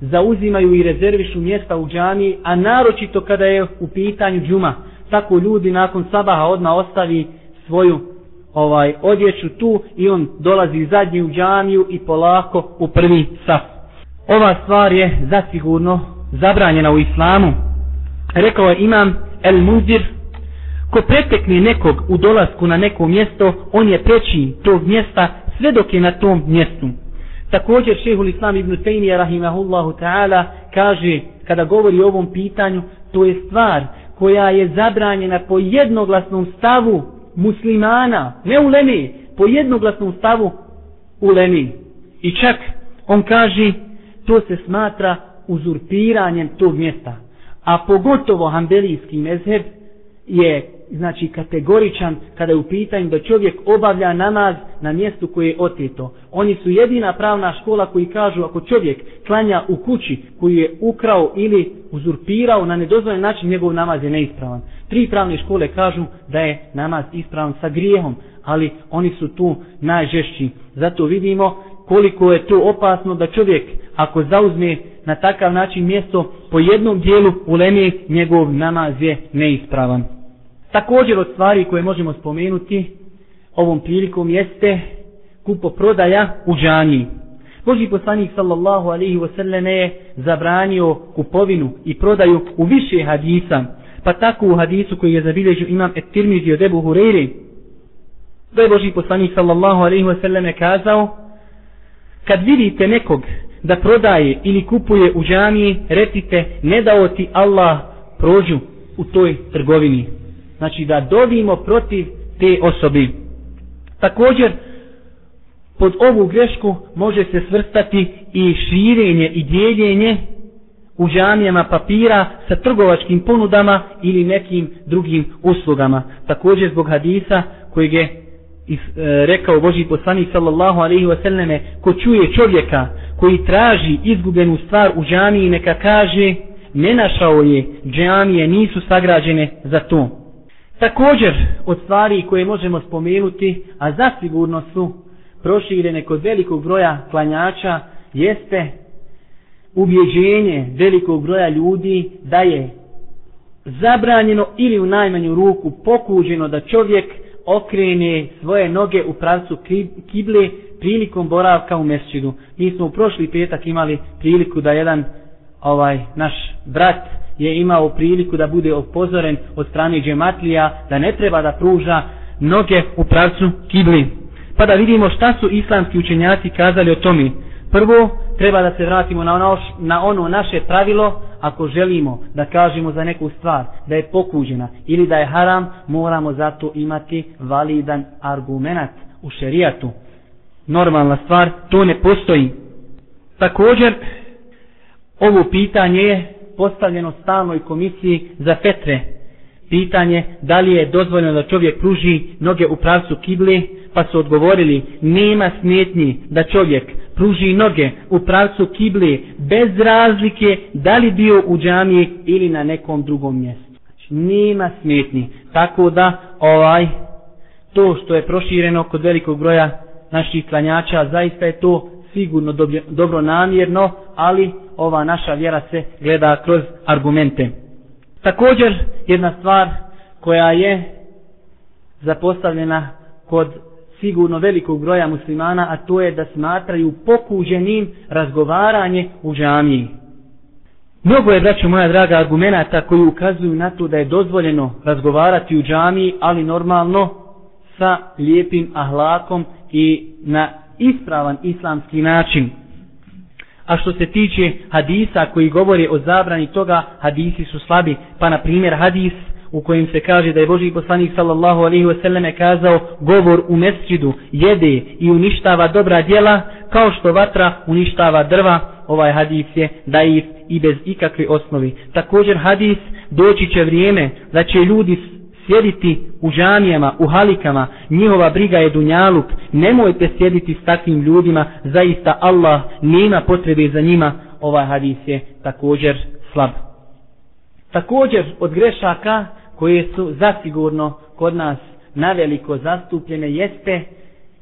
zauzimaju i rezervišu mjesta u džamiji, a naročito kada je u pitanju džuma. Tako ljudi nakon sabaha odma ostavi svoju ovaj odjeću tu i on dolazi zadnji u džamiju i polako u prvi saf. Ova stvar je zasigurno zabranjena u islamu. Rekao je imam El Muzir, ko pretekne nekog u dolasku na neko mjesto, on je preći tog mjesta sve dok je na tom mjestu. Također šehul Islam ibn Taymiyyah rahimahullahu ta'ala kaže kada govori o ovom pitanju, to je stvar koja je zabranjena po jednoglasnom stavu muslimana, ne u Lemi, po jednoglasnom stavu u Lemi. I čak on kaže to se smatra uzurpiranjem tog mjesta. A pogotovo hambelijski mezheb je znači kategoričan kada je u pitanju da čovjek obavlja namaz na mjestu koje je oteto. Oni su jedina pravna škola koji kažu ako čovjek klanja u kući koju je ukrao ili uzurpirao na nedozvoljen način njegov namaz je neispravan. Tri pravne škole kažu da je namaz ispravan sa grijehom, ali oni su tu najžešći. Zato vidimo koliko je to opasno da čovjek ako zauzme na takav način mjesto po jednom dijelu u njegov namaz je neispravan. Također od stvari koje možemo spomenuti ovom prilikom jeste kupo prodaja u džaniji. Boži poslanik sallallahu alaihi wasallam je zabranio kupovinu i prodaju u više hadisa. Pa tako u hadisu koji je zabilježio imam et tirmizi od Ebu Hureyri. Da je Boži poslanik sallallahu alaihi wasallam kazao kad vidite nekog da prodaje ili kupuje u džamiji, recite ne dao ti Allah prođu u toj trgovini znači da dovimo protiv te osobi. Također, pod ovu grešku može se svrstati i širenje i dijeljenje u džamijama papira sa trgovačkim ponudama ili nekim drugim uslugama. Također zbog hadisa kojeg je i e, rekao Boži poslanik sallallahu alaihi wasallame ko čuje čovjeka koji traži izgubenu stvar u džamiji neka kaže ne našao je džamije nisu sagrađene za to. Također, od stvari koje možemo spomenuti, a zasigurno su proširene kod velikog broja klanjača, jeste ubjeđenje velikog broja ljudi da je zabranjeno ili u najmanju ruku pokuđeno da čovjek okrene svoje noge u pravcu kible prilikom boravka u mesčidu. Mi smo u prošli petak imali priliku da jedan ovaj naš brat je imao priliku da bude opozoren od strane džematlija da ne treba da pruža noge u pravcu kibli. Pa da vidimo šta su islamski učenjaci kazali o tome. Prvo, treba da se vratimo na ono, na ono naše pravilo, ako želimo da kažemo za neku stvar da je pokuđena ili da je haram, moramo zato imati validan argumentat u šerijatu. Normalna stvar, to ne postoji. Također, ovo pitanje je postavljeno stalnoj komisiji za fetre. Pitanje da li je dozvoljeno da čovjek pruži noge u pravcu kible, pa su odgovorili nema smetnji da čovjek pruži noge u pravcu kible bez razlike da li bio u džamiji ili na nekom drugom mjestu. Znači, nema smetni. Tako da ovaj to što je prošireno kod velikog broja naših klanjača, zaista je to sigurno dobro, dobro namjerno, ali ova naša vjera se gleda kroz argumente. Također jedna stvar koja je zapostavljena kod sigurno velikog broja muslimana, a to je da smatraju pokuženim razgovaranje u džamiji. Mnogo je, braćo moja draga, argumenta koji ukazuju na to da je dozvoljeno razgovarati u džamiji, ali normalno sa lijepim ahlakom i na ispravan islamski način. A što se tiče hadisa koji govori o zabrani toga, hadisi su slabi. Pa na primjer hadis u kojem se kaže da je Boži poslanik sallallahu alaihi wasallam kazao govor u mesčidu jede i uništava dobra djela kao što vatra uništava drva. Ovaj hadis je daif i bez ikakve osnovi. Također hadis doći će vrijeme da će ljudi sjediti u džamijama, u halikama, njihova briga je dunjaluk, nemojte sjediti s takvim ljudima, zaista Allah nema potrebe za njima, ovaj hadis je također slab. Također od grešaka koje su zasigurno kod nas naveliko zastupljene jeste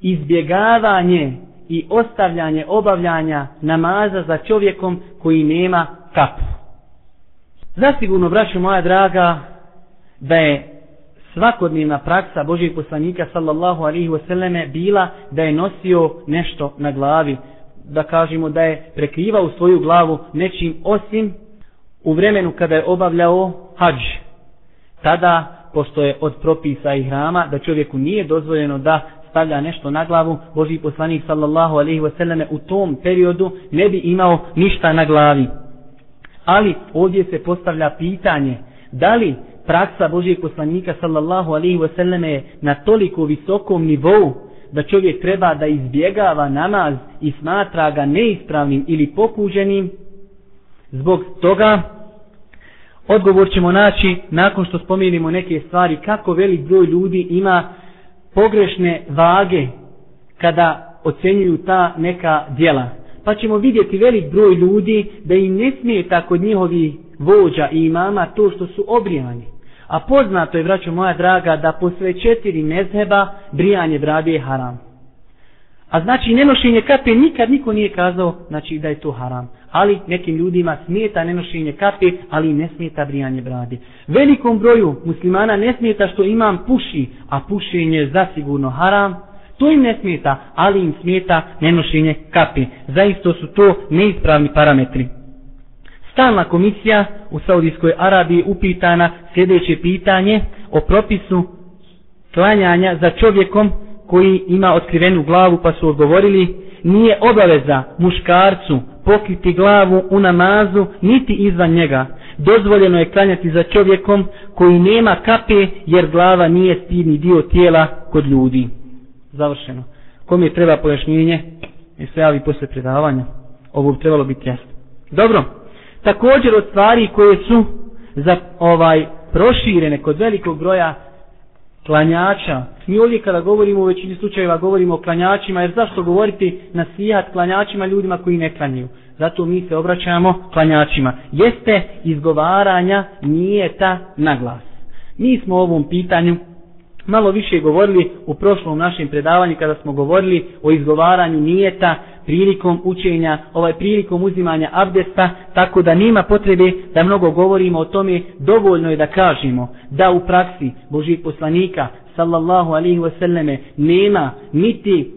izbjegavanje i ostavljanje obavljanja namaza za čovjekom koji nema kapu. Zasigurno, braću moja draga, da je svakodnevna praksa Božijeg poslanika sallallahu alaihi wasallame bila da je nosio nešto na glavi. Da kažemo da je prekrivao svoju glavu nečim osim u vremenu kada je obavljao hađ. Tada, pošto je od propisa i hrama, da čovjeku nije dozvoljeno da stavlja nešto na glavu, Boži poslanik sallallahu alaihi wasallame u tom periodu ne bi imao ništa na glavi. Ali ovdje se postavlja pitanje, da li praksa Božijeg poslanika sallallahu alaihi wasallame je na toliko visokom nivou da čovjek treba da izbjegava namaz i smatra ga neispravnim ili pokuženim, zbog toga odgovor ćemo naći nakon što spomenimo neke stvari kako velik broj ljudi ima pogrešne vage kada ocenjuju ta neka djela. Pa ćemo vidjeti velik broj ljudi da im ne smije kod njihovi vođa i imama to što su obrijani. A poznato je, vraćo moja draga, da posle četiri mezheba brijanje brade je haram. A znači nenošenje kape nikad niko nije kazao znači da je to haram. Ali nekim ljudima smijeta nenošenje kape, ali ne smijeta brijanje brade. Velikom broju muslimana ne smijeta što imam puši, a pušenje je zasigurno haram. To im ne smijeta, ali im smijeta nenošenje kape. Zaisto su to neispravni parametri. Stalna komisija u Saudijskoj Arabiji upitana sljedeće pitanje o propisu klanjanja za čovjekom koji ima otkrivenu glavu pa su odgovorili nije obaveza muškarcu pokriti glavu u namazu niti izvan njega. Dozvoljeno je klanjati za čovjekom koji nema kape jer glava nije stidni dio tijela kod ljudi. Završeno. Kom je treba pojašnjenje? I se javi posle predavanja. Ovo bi trebalo biti jasno. Dobro. Također od stvari koje su za ovaj proširene kod velikog broja klanjača. Mi ovdje kada govorimo u većini slučajeva govorimo o klanjačima, jer zašto govoriti na sijat klanjačima ljudima koji ne klanjaju? Zato mi se obraćamo klanjačima. Jeste izgovaranja nije ta naglas. Mi smo o ovom pitanju malo više govorili u prošlom našem predavanju kada smo govorili o izgovaranju nijeta prilikom učenja, ovaj prilikom uzimanja abdesta, tako da nema potrebe da mnogo govorimo o tome, dovoljno je da kažemo da u praksi Božih poslanika, sallallahu alaihi wasallame, nema niti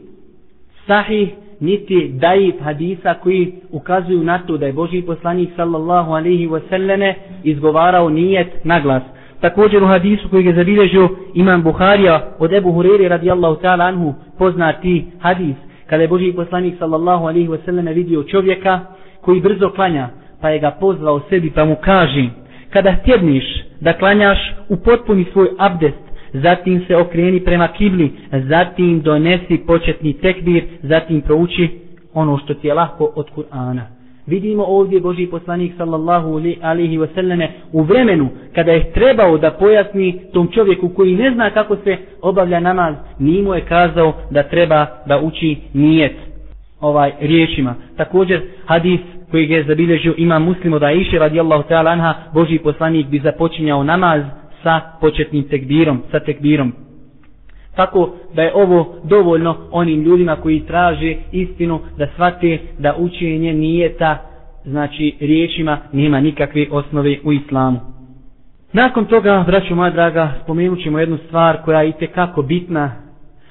sahih, niti daif hadisa koji ukazuju na to da je Boži poslanik, sallallahu alaihi wasallame, izgovarao nijet na glas. Također u hadisu koji je zabilježio imam Buharija od Ebu Hureri radijallahu ta'ala anhu poznati hadis kada je Boži poslanik sallallahu alaihi ve sallam vidio čovjeka koji brzo klanja pa je ga pozvao sebi pa mu kaže kada htjedniš da klanjaš u potpuni svoj abdest zatim se okreni prema kibli zatim donesi početni tekbir zatim prouči ono što ti je lahko od Kur'ana. Vidimo ovdje Boži poslanik sallallahu alihi wasallame u vremenu kada je trebao da pojasni tom čovjeku koji ne zna kako se obavlja namaz, nimo je kazao da treba da uči nijet ovaj riječima. Također hadis koji je zabilježio ima muslimo da iše radijallahu ta'ala anha, Boži poslanik bi započinjao namaz sa početnim tekbirom, sa tekbirom. Tako da je ovo dovoljno onim ljudima koji traže istinu da shvate da učenje nije ta, znači riječima nema nikakve osnove u islamu. Nakon toga, braću moja draga, spomenut ćemo jednu stvar koja je itekako kako bitna,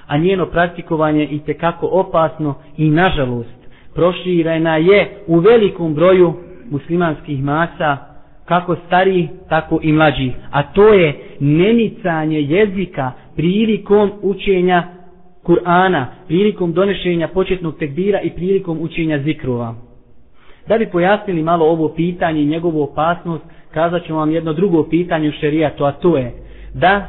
a njeno praktikovanje i kako opasno i nažalost proširena je u velikom broju muslimanskih masa kako stari, tako i mlađi. A to je nemicanje jezika prilikom učenja Kur'ana, prilikom donošenja početnog tekbira i prilikom učenja zikrova. Da bi pojasnili malo ovo pitanje i njegovu opasnost, kazat ću vam jedno drugo pitanje u šerijatu, a to je da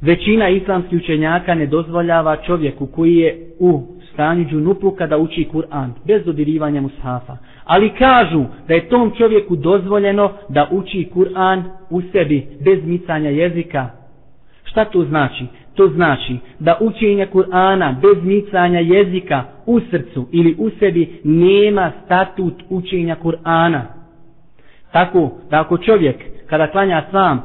većina islamskih učenjaka ne dozvoljava čovjeku koji je u stanju džunupluka da uči Kur'an, bez dodirivanja mushafa. Ali kažu da je tom čovjeku dozvoljeno da uči Kur'an u sebi, bez micanja jezika. Šta to znači? To znači da učenje Kur'ana bez micanja jezika u srcu ili u sebi nema statut učenja Kur'ana. Tako da ako čovjek kada klanja sam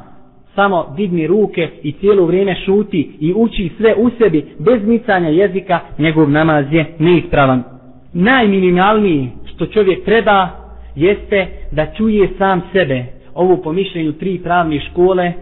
samo digni ruke i cijelo vrijeme šuti i uči sve u sebi bez micanja jezika, njegov namaz je neispravan. Najminimalniji što čovjek treba jeste da čuje sam sebe. Ovo po mišljenju tri pravne škole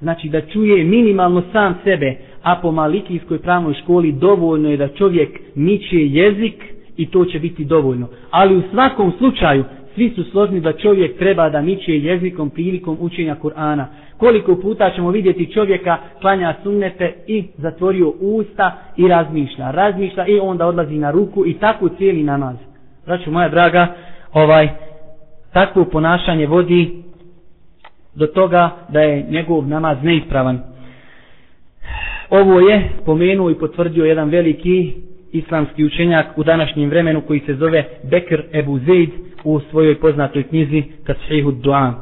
znači da čuje minimalno sam sebe, a po malikijskoj pravnoj školi dovoljno je da čovjek miče jezik i to će biti dovoljno. Ali u svakom slučaju svi su složni da čovjek treba da miče jezikom prilikom učenja Kur'ana. Koliko puta ćemo vidjeti čovjeka klanja sunnete i zatvorio usta i razmišlja. Razmišlja i onda odlazi na ruku i tako cijeli namaz. Znači moja draga, ovaj, takvo ponašanje vodi do toga da je njegov namaz neispravan. Ovo je spomenuo i potvrdio jedan veliki islamski učenjak u današnjem vremenu koji se zove Bekr Ebu Zeid u svojoj poznatoj knjizi Tashihu Dua.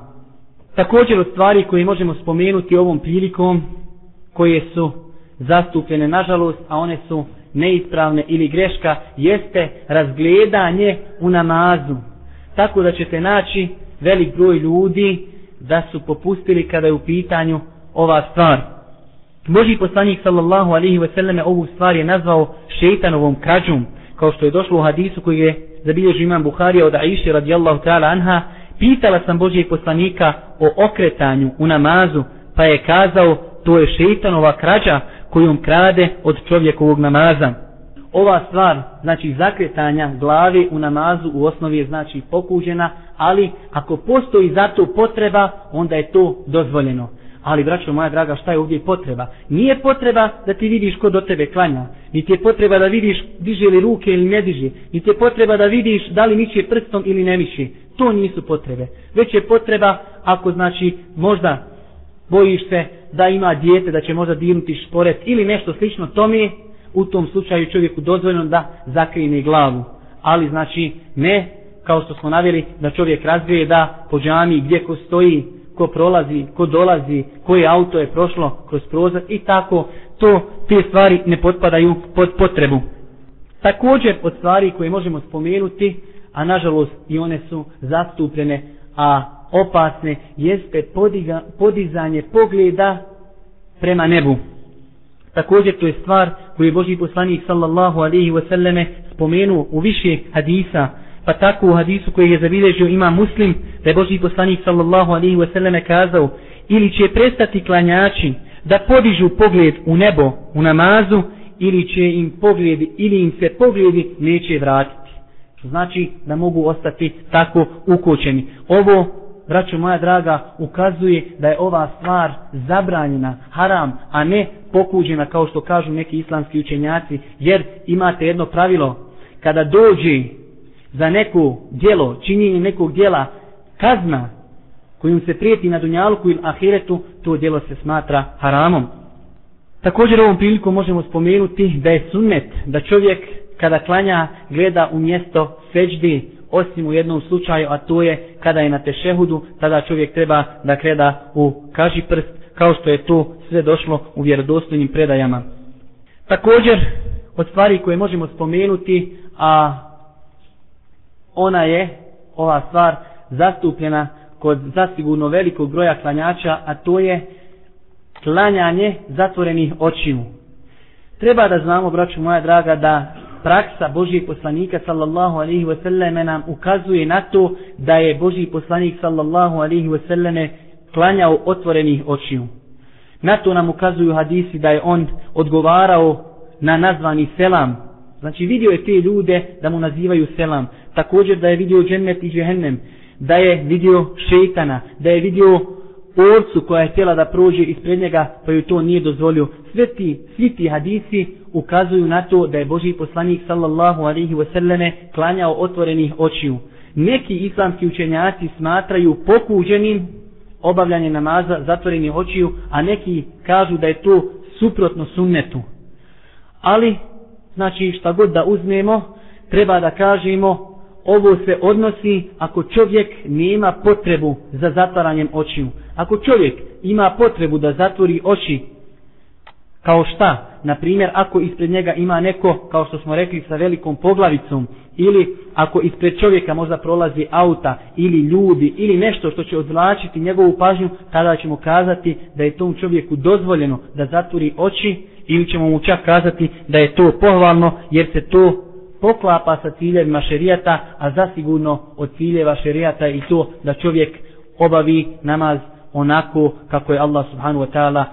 Također od stvari koje možemo spomenuti ovom prilikom koje su zastupljene nažalost, a one su neispravne ili greška, jeste razgledanje u namazu. Tako da ćete naći velik broj ljudi da su popustili kada je u pitanju ova stvar. Boži poslanik sallallahu alihi wasallam ovu stvar je nazvao šeitanovom krađom, kao što je došlo u hadisu koji je zabilježi imam Buharija od Aisha radijallahu ta'ala anha, pitala sam Božijeg poslanika o okretanju u namazu, pa je kazao to je šeitanova krađa kojom krade od čovjekovog namaza. Ova stvar, znači zakretanja glave u namazu u osnovi je znači pokuđena, ali ako postoji za to potreba, onda je to dozvoljeno. Ali, braćo moja draga, šta je ovdje potreba? Nije potreba da ti vidiš ko do tebe klanja. Niti je potreba da vidiš diže li ruke ili ne diže. Niti je potreba da vidiš da li miće prstom ili ne miće. To nisu potrebe. Već je potreba, ako znači možda bojiš se da ima dijete, da će možda dirnuti šporet ili nešto slično tome, u tom slučaju čovjeku dozvoljeno da zakrine glavu. Ali znači ne, kao što smo navjeli, da čovjek razvije da po džami gdje ko stoji, ko prolazi, ko dolazi, koje auto je prošlo kroz prozor i tako, to te stvari ne potpadaju pod potrebu. Također od stvari koje možemo spomenuti, a nažalost i one su zastupljene, a opasne, jeste podiga, podizanje pogleda prema nebu. Također to je stvar koju je Boži poslanik sallallahu alaihi wasallame spomenuo u više hadisa, pa tako u hadisu koji je zabilježio ima muslim, da je Boži poslanik sallallahu alaihi wasallame kazao, ili će prestati klanjači da podižu pogled u nebo, u namazu, ili će im pogledi ili im se pogledi neće vratiti. Znači da mogu ostati tako ukočeni. Ovo braćo moja draga, ukazuje da je ova stvar zabranjena, haram, a ne pokuđena kao što kažu neki islamski učenjaci, jer imate jedno pravilo, kada dođe za neko djelo, činjenje nekog djela, kazna kojim se prijeti na dunjalku ili ahiretu, to djelo se smatra haramom. Također ovom priliku možemo spomenuti da je sunnet da čovjek kada klanja gleda u mjesto seđdi osim u jednom slučaju, a to je kada je na tešehudu, tada čovjek treba da kreda u kaži prst, kao što je to sve došlo u vjerodostojnim predajama. Također, od stvari koje možemo spomenuti, a ona je, ova stvar, zastupljena kod zasigurno velikog broja klanjača, a to je klanjanje zatvorenih očiju. Treba da znamo, braću moja draga, da praksa Božijeg poslanika sallallahu alaihi wasallam nam ukazuje na to da je Božiji poslanik sallallahu alaihi wasallam klanjao otvorenih očiju. Na to nam ukazuju hadisi da je on odgovarao na nazvani selam. Znači vidio je te ljude da mu nazivaju selam. Također da je vidio džennet i džehennem. Da je vidio šeitana. Da je vidio orcu koja je htjela da prođe ispred njega pa ju to nije dozvolio. Sve ti, svi ti hadisi ukazuju na to da je Boži poslanik sallallahu alaihi wasallame klanjao otvorenih očiju. Neki islamski učenjaci smatraju pokuđenim obavljanje namaza zatvorenih očiju, a neki kažu da je to suprotno sunnetu. Ali, znači šta god da uzmemo, treba da kažemo ovo se odnosi ako čovjek nema potrebu za zatvaranjem očiju. Ako čovjek ima potrebu da zatvori oči kao šta? Na primjer, ako ispred njega ima neko, kao što smo rekli, sa velikom poglavicom, ili ako ispred čovjeka možda prolazi auta, ili ljudi, ili nešto što će odvlačiti njegovu pažnju, tada ćemo kazati da je tom čovjeku dozvoljeno da zatvori oči, ili ćemo mu čak kazati da je to pohvalno, jer se to poklapa sa ciljevima šerijata, a zasigurno od ciljeva šerijata i to da čovjek obavi namaz onako kako je Allah subhanahu wa ta'ala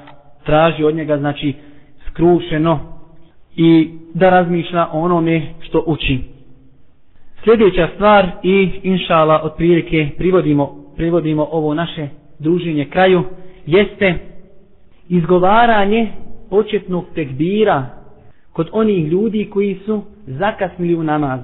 traži od njega, znači skrušeno i da razmišlja o onome što uči. Sljedeća stvar i inšala od prilike privodimo, privodimo ovo naše druženje kraju jeste izgovaranje početnog tekbira kod onih ljudi koji su zakasnili u namaz.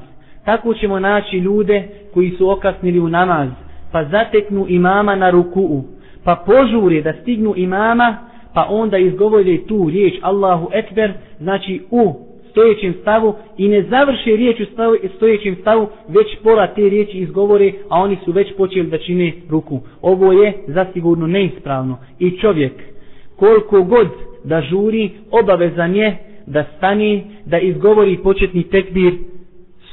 Tako ćemo naći ljude koji su okasnili u namaz, pa zateknu imama na ruku'u, pa požure da stignu imama, pa onda izgovore tu riječ Allahu Ekber, znači u stojećem stavu i ne završe riječ u stavu, stojećem stavu, već pola te riječi izgovore, a oni su već počeli da čine ruku. Ovo je zasigurno neispravno. I čovjek, koliko god da žuri, obavezan je da stani, da izgovori početni tekbir,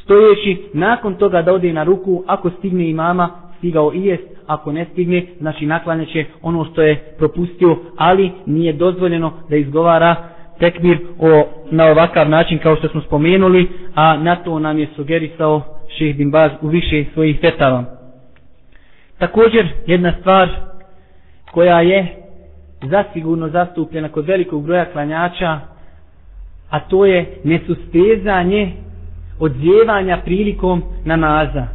stojeći, nakon toga da ode na ruku, ako stigne imama, stigao i jest, ako ne stigne, znači naklanjaće ono što je propustio, ali nije dozvoljeno da izgovara tekbir o, na ovakav način kao što smo spomenuli, a na to nam je sugerisao šeh Baz u više svojih fetava. Također, jedna stvar koja je zasigurno zastupljena kod velikog broja klanjača, a to je nesustezanje odzjevanja prilikom namaza.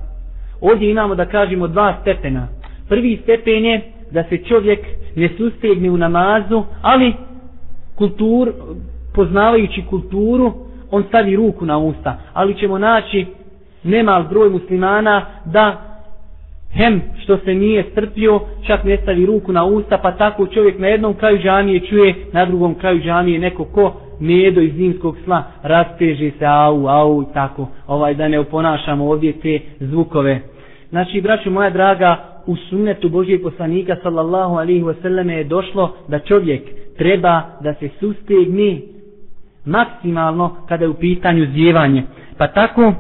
Ovdje imamo da kažemo dva stepena. Prvi stepen je da se čovjek ne sustegne u namazu, ali kultur, poznavajući kulturu, on stavi ruku na usta. Ali ćemo naći nemal broj muslimana da hem što se nije strpio, čak ne stavi ruku na usta, pa tako čovjek na jednom kraju džamije čuje, na drugom kraju džamije neko ko medo iz zimskog sla, rasteže se au, au i tako, ovaj da ne oponašamo ovdje te zvukove. Znači, braću moja draga, u sunnetu Božijeg poslanika sallallahu alihi wasallame je došlo da čovjek treba da se sustegne maksimalno kada je u pitanju zjevanje. Pa tako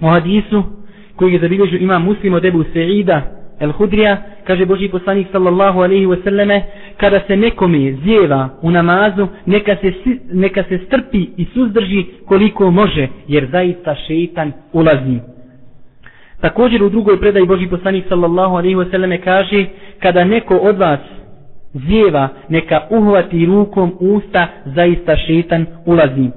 u hadisu koji je zabilježio ima muslim od Ebu Se'ida El Hudrija, kaže Boži poslanik sallallahu alaihi wasallame, kada se nekome zjeva u namazu, neka se, neka se strpi i suzdrži koliko može, jer zaista šeitan ulazi. Također u drugoj predaji Boži poslanik sallallahu alaihi wasallam kaže kada neko od vas zjeva, neka uhvati rukom usta, zaista šeitan ulazi.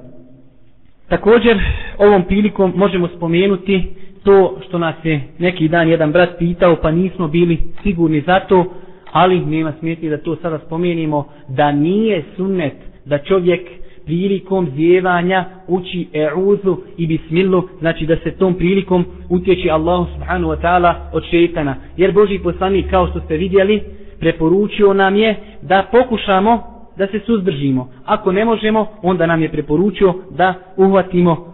Također ovom prilikom možemo spomenuti to što nas je neki dan jedan brat pitao pa nismo bili sigurni za to, ali nema smjeti da to sada spomenimo, da nije sunnet da čovjek prilikom zjevanja uči e'uzu i bismillu, znači da se tom prilikom utječi Allahu subhanahu wa ta'ala od šeitana. Jer Boži poslanik, kao što ste vidjeli, preporučio nam je da pokušamo da se suzdržimo. Ako ne možemo, onda nam je preporučio da uhvatimo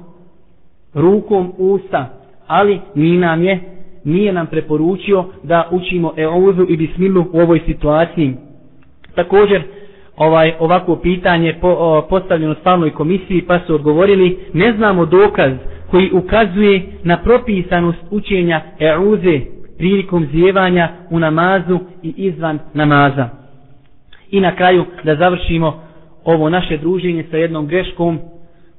rukom usta. Ali ni nam je, nije nam preporučio da učimo e'uzu i bismilu u ovoj situaciji. Također, ovaj ovako pitanje po, o, postavljeno stalnoj komisiji pa su odgovorili ne znamo dokaz koji ukazuje na propisanost učenja e'uze prilikom zjevanja u namazu i izvan namaza. I na kraju da završimo ovo naše druženje sa jednom greškom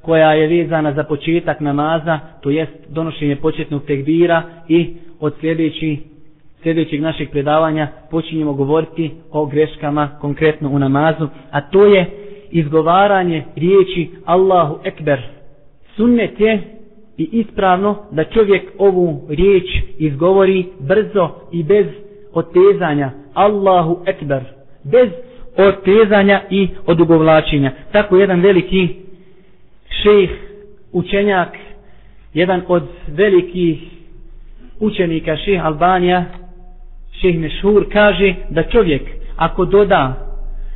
koja je vezana za početak namaza, to jest donošenje početnog tekbira i od sljedećih sljedećeg našeg predavanja počinjemo govoriti o greškama konkretno u namazu, a to je izgovaranje riječi Allahu Ekber. Sunnet je i ispravno da čovjek ovu riječ izgovori brzo i bez otezanja. Allahu Ekber. Bez otezanja i odugovlačenja. Tako jedan veliki šejh, učenjak, jedan od velikih učenika ših Albanija, ših Mešhur kaže da čovjek ako doda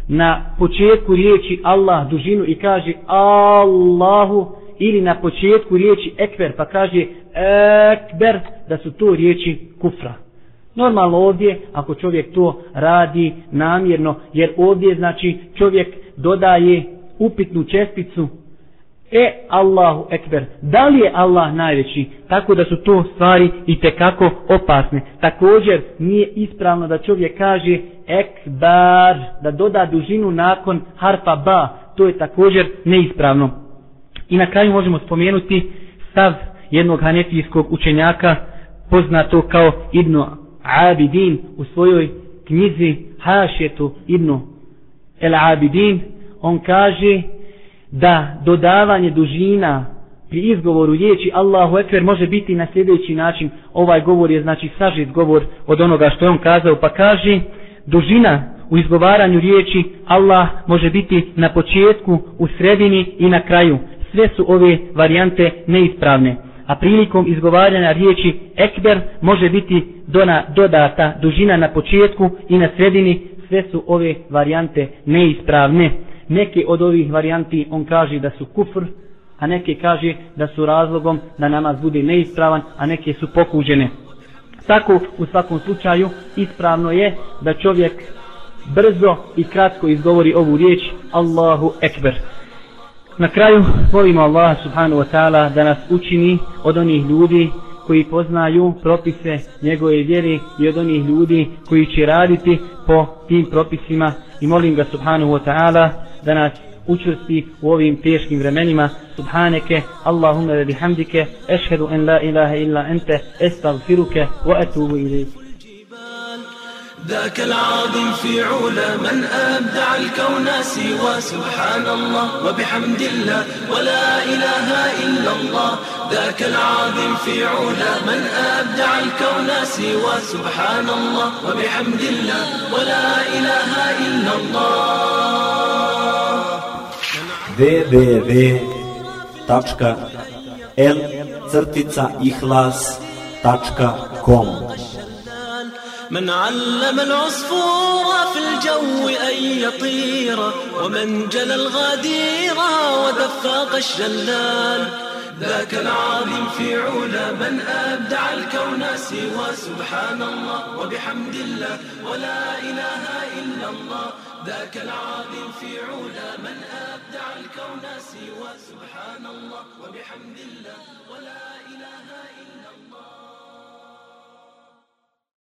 na početku riječi Allah dužinu i kaže Allahu ili na početku riječi Ekber pa kaže Ekber da su to riječi kufra. Normalno ovdje ako čovjek to radi namjerno jer ovdje znači čovjek dodaje upitnu česticu E Allahu Ekber. Da li je Allah najveći? Tako da su to stvari i tekako opasne. Također nije ispravno da čovjek kaže Ekbar, da doda dužinu nakon harfa ba. To je također neispravno. I na kraju možemo spomenuti stav jednog hanefijskog učenjaka poznato kao Ibnu Abidin u svojoj knjizi Hašetu ibn El Abidin, on kaže da dodavanje dužina pri izgovoru riječi Allahu Ekber može biti na sljedeći način. Ovaj govor je znači sažit govor od onoga što je on kazao pa kaže dužina u izgovaranju riječi Allah može biti na početku, u sredini i na kraju. Sve su ove varijante neispravne. A prilikom izgovaranja riječi Ekber može biti dona, dodata dužina na početku i na sredini. Sve su ove varijante neispravne. Neke od ovih varijanti on kaže da su kufr, a neke kaže da su razlogom da namaz bude neispravan, a neke su pokuđene. Tako u svakom slučaju ispravno je da čovjek brzo i kratko izgovori ovu riječ Allahu Ekber. Na kraju molimo Allah subhanahu wa ta'ala da nas učini od onih ljudi koji poznaju propise njegove vjere i od onih ljudi koji će raditi po tim propisima. I molim ga subhanahu wa ta'ala da nas učvrsti u ovim teškim vremenima. Subhaneke Allahumma bihamdike ashhadu an la ilaha illa ente estagfiruke wa atubu ilayk. ذاك العظيم في علا من أبدع الكون سوى سبحان الله وبحمد الله ولا إله إلا الله. ذاك العظيم في علا من أبدع الكون سوى سبحان الله وبحمد الله ولا إله إلا الله. www.l-ihlas.com من علم العصفور في الجو أن يطير ومن جلى الغدير ودفاق الشلال ذاك العظيم في علا من أبدع الكون سوى سبحان الله وبحمد الله ولا إله إلا الله. ذاك العظيم في علا من أبدع الكون سوى سبحان الله وبحمد الله ولا إله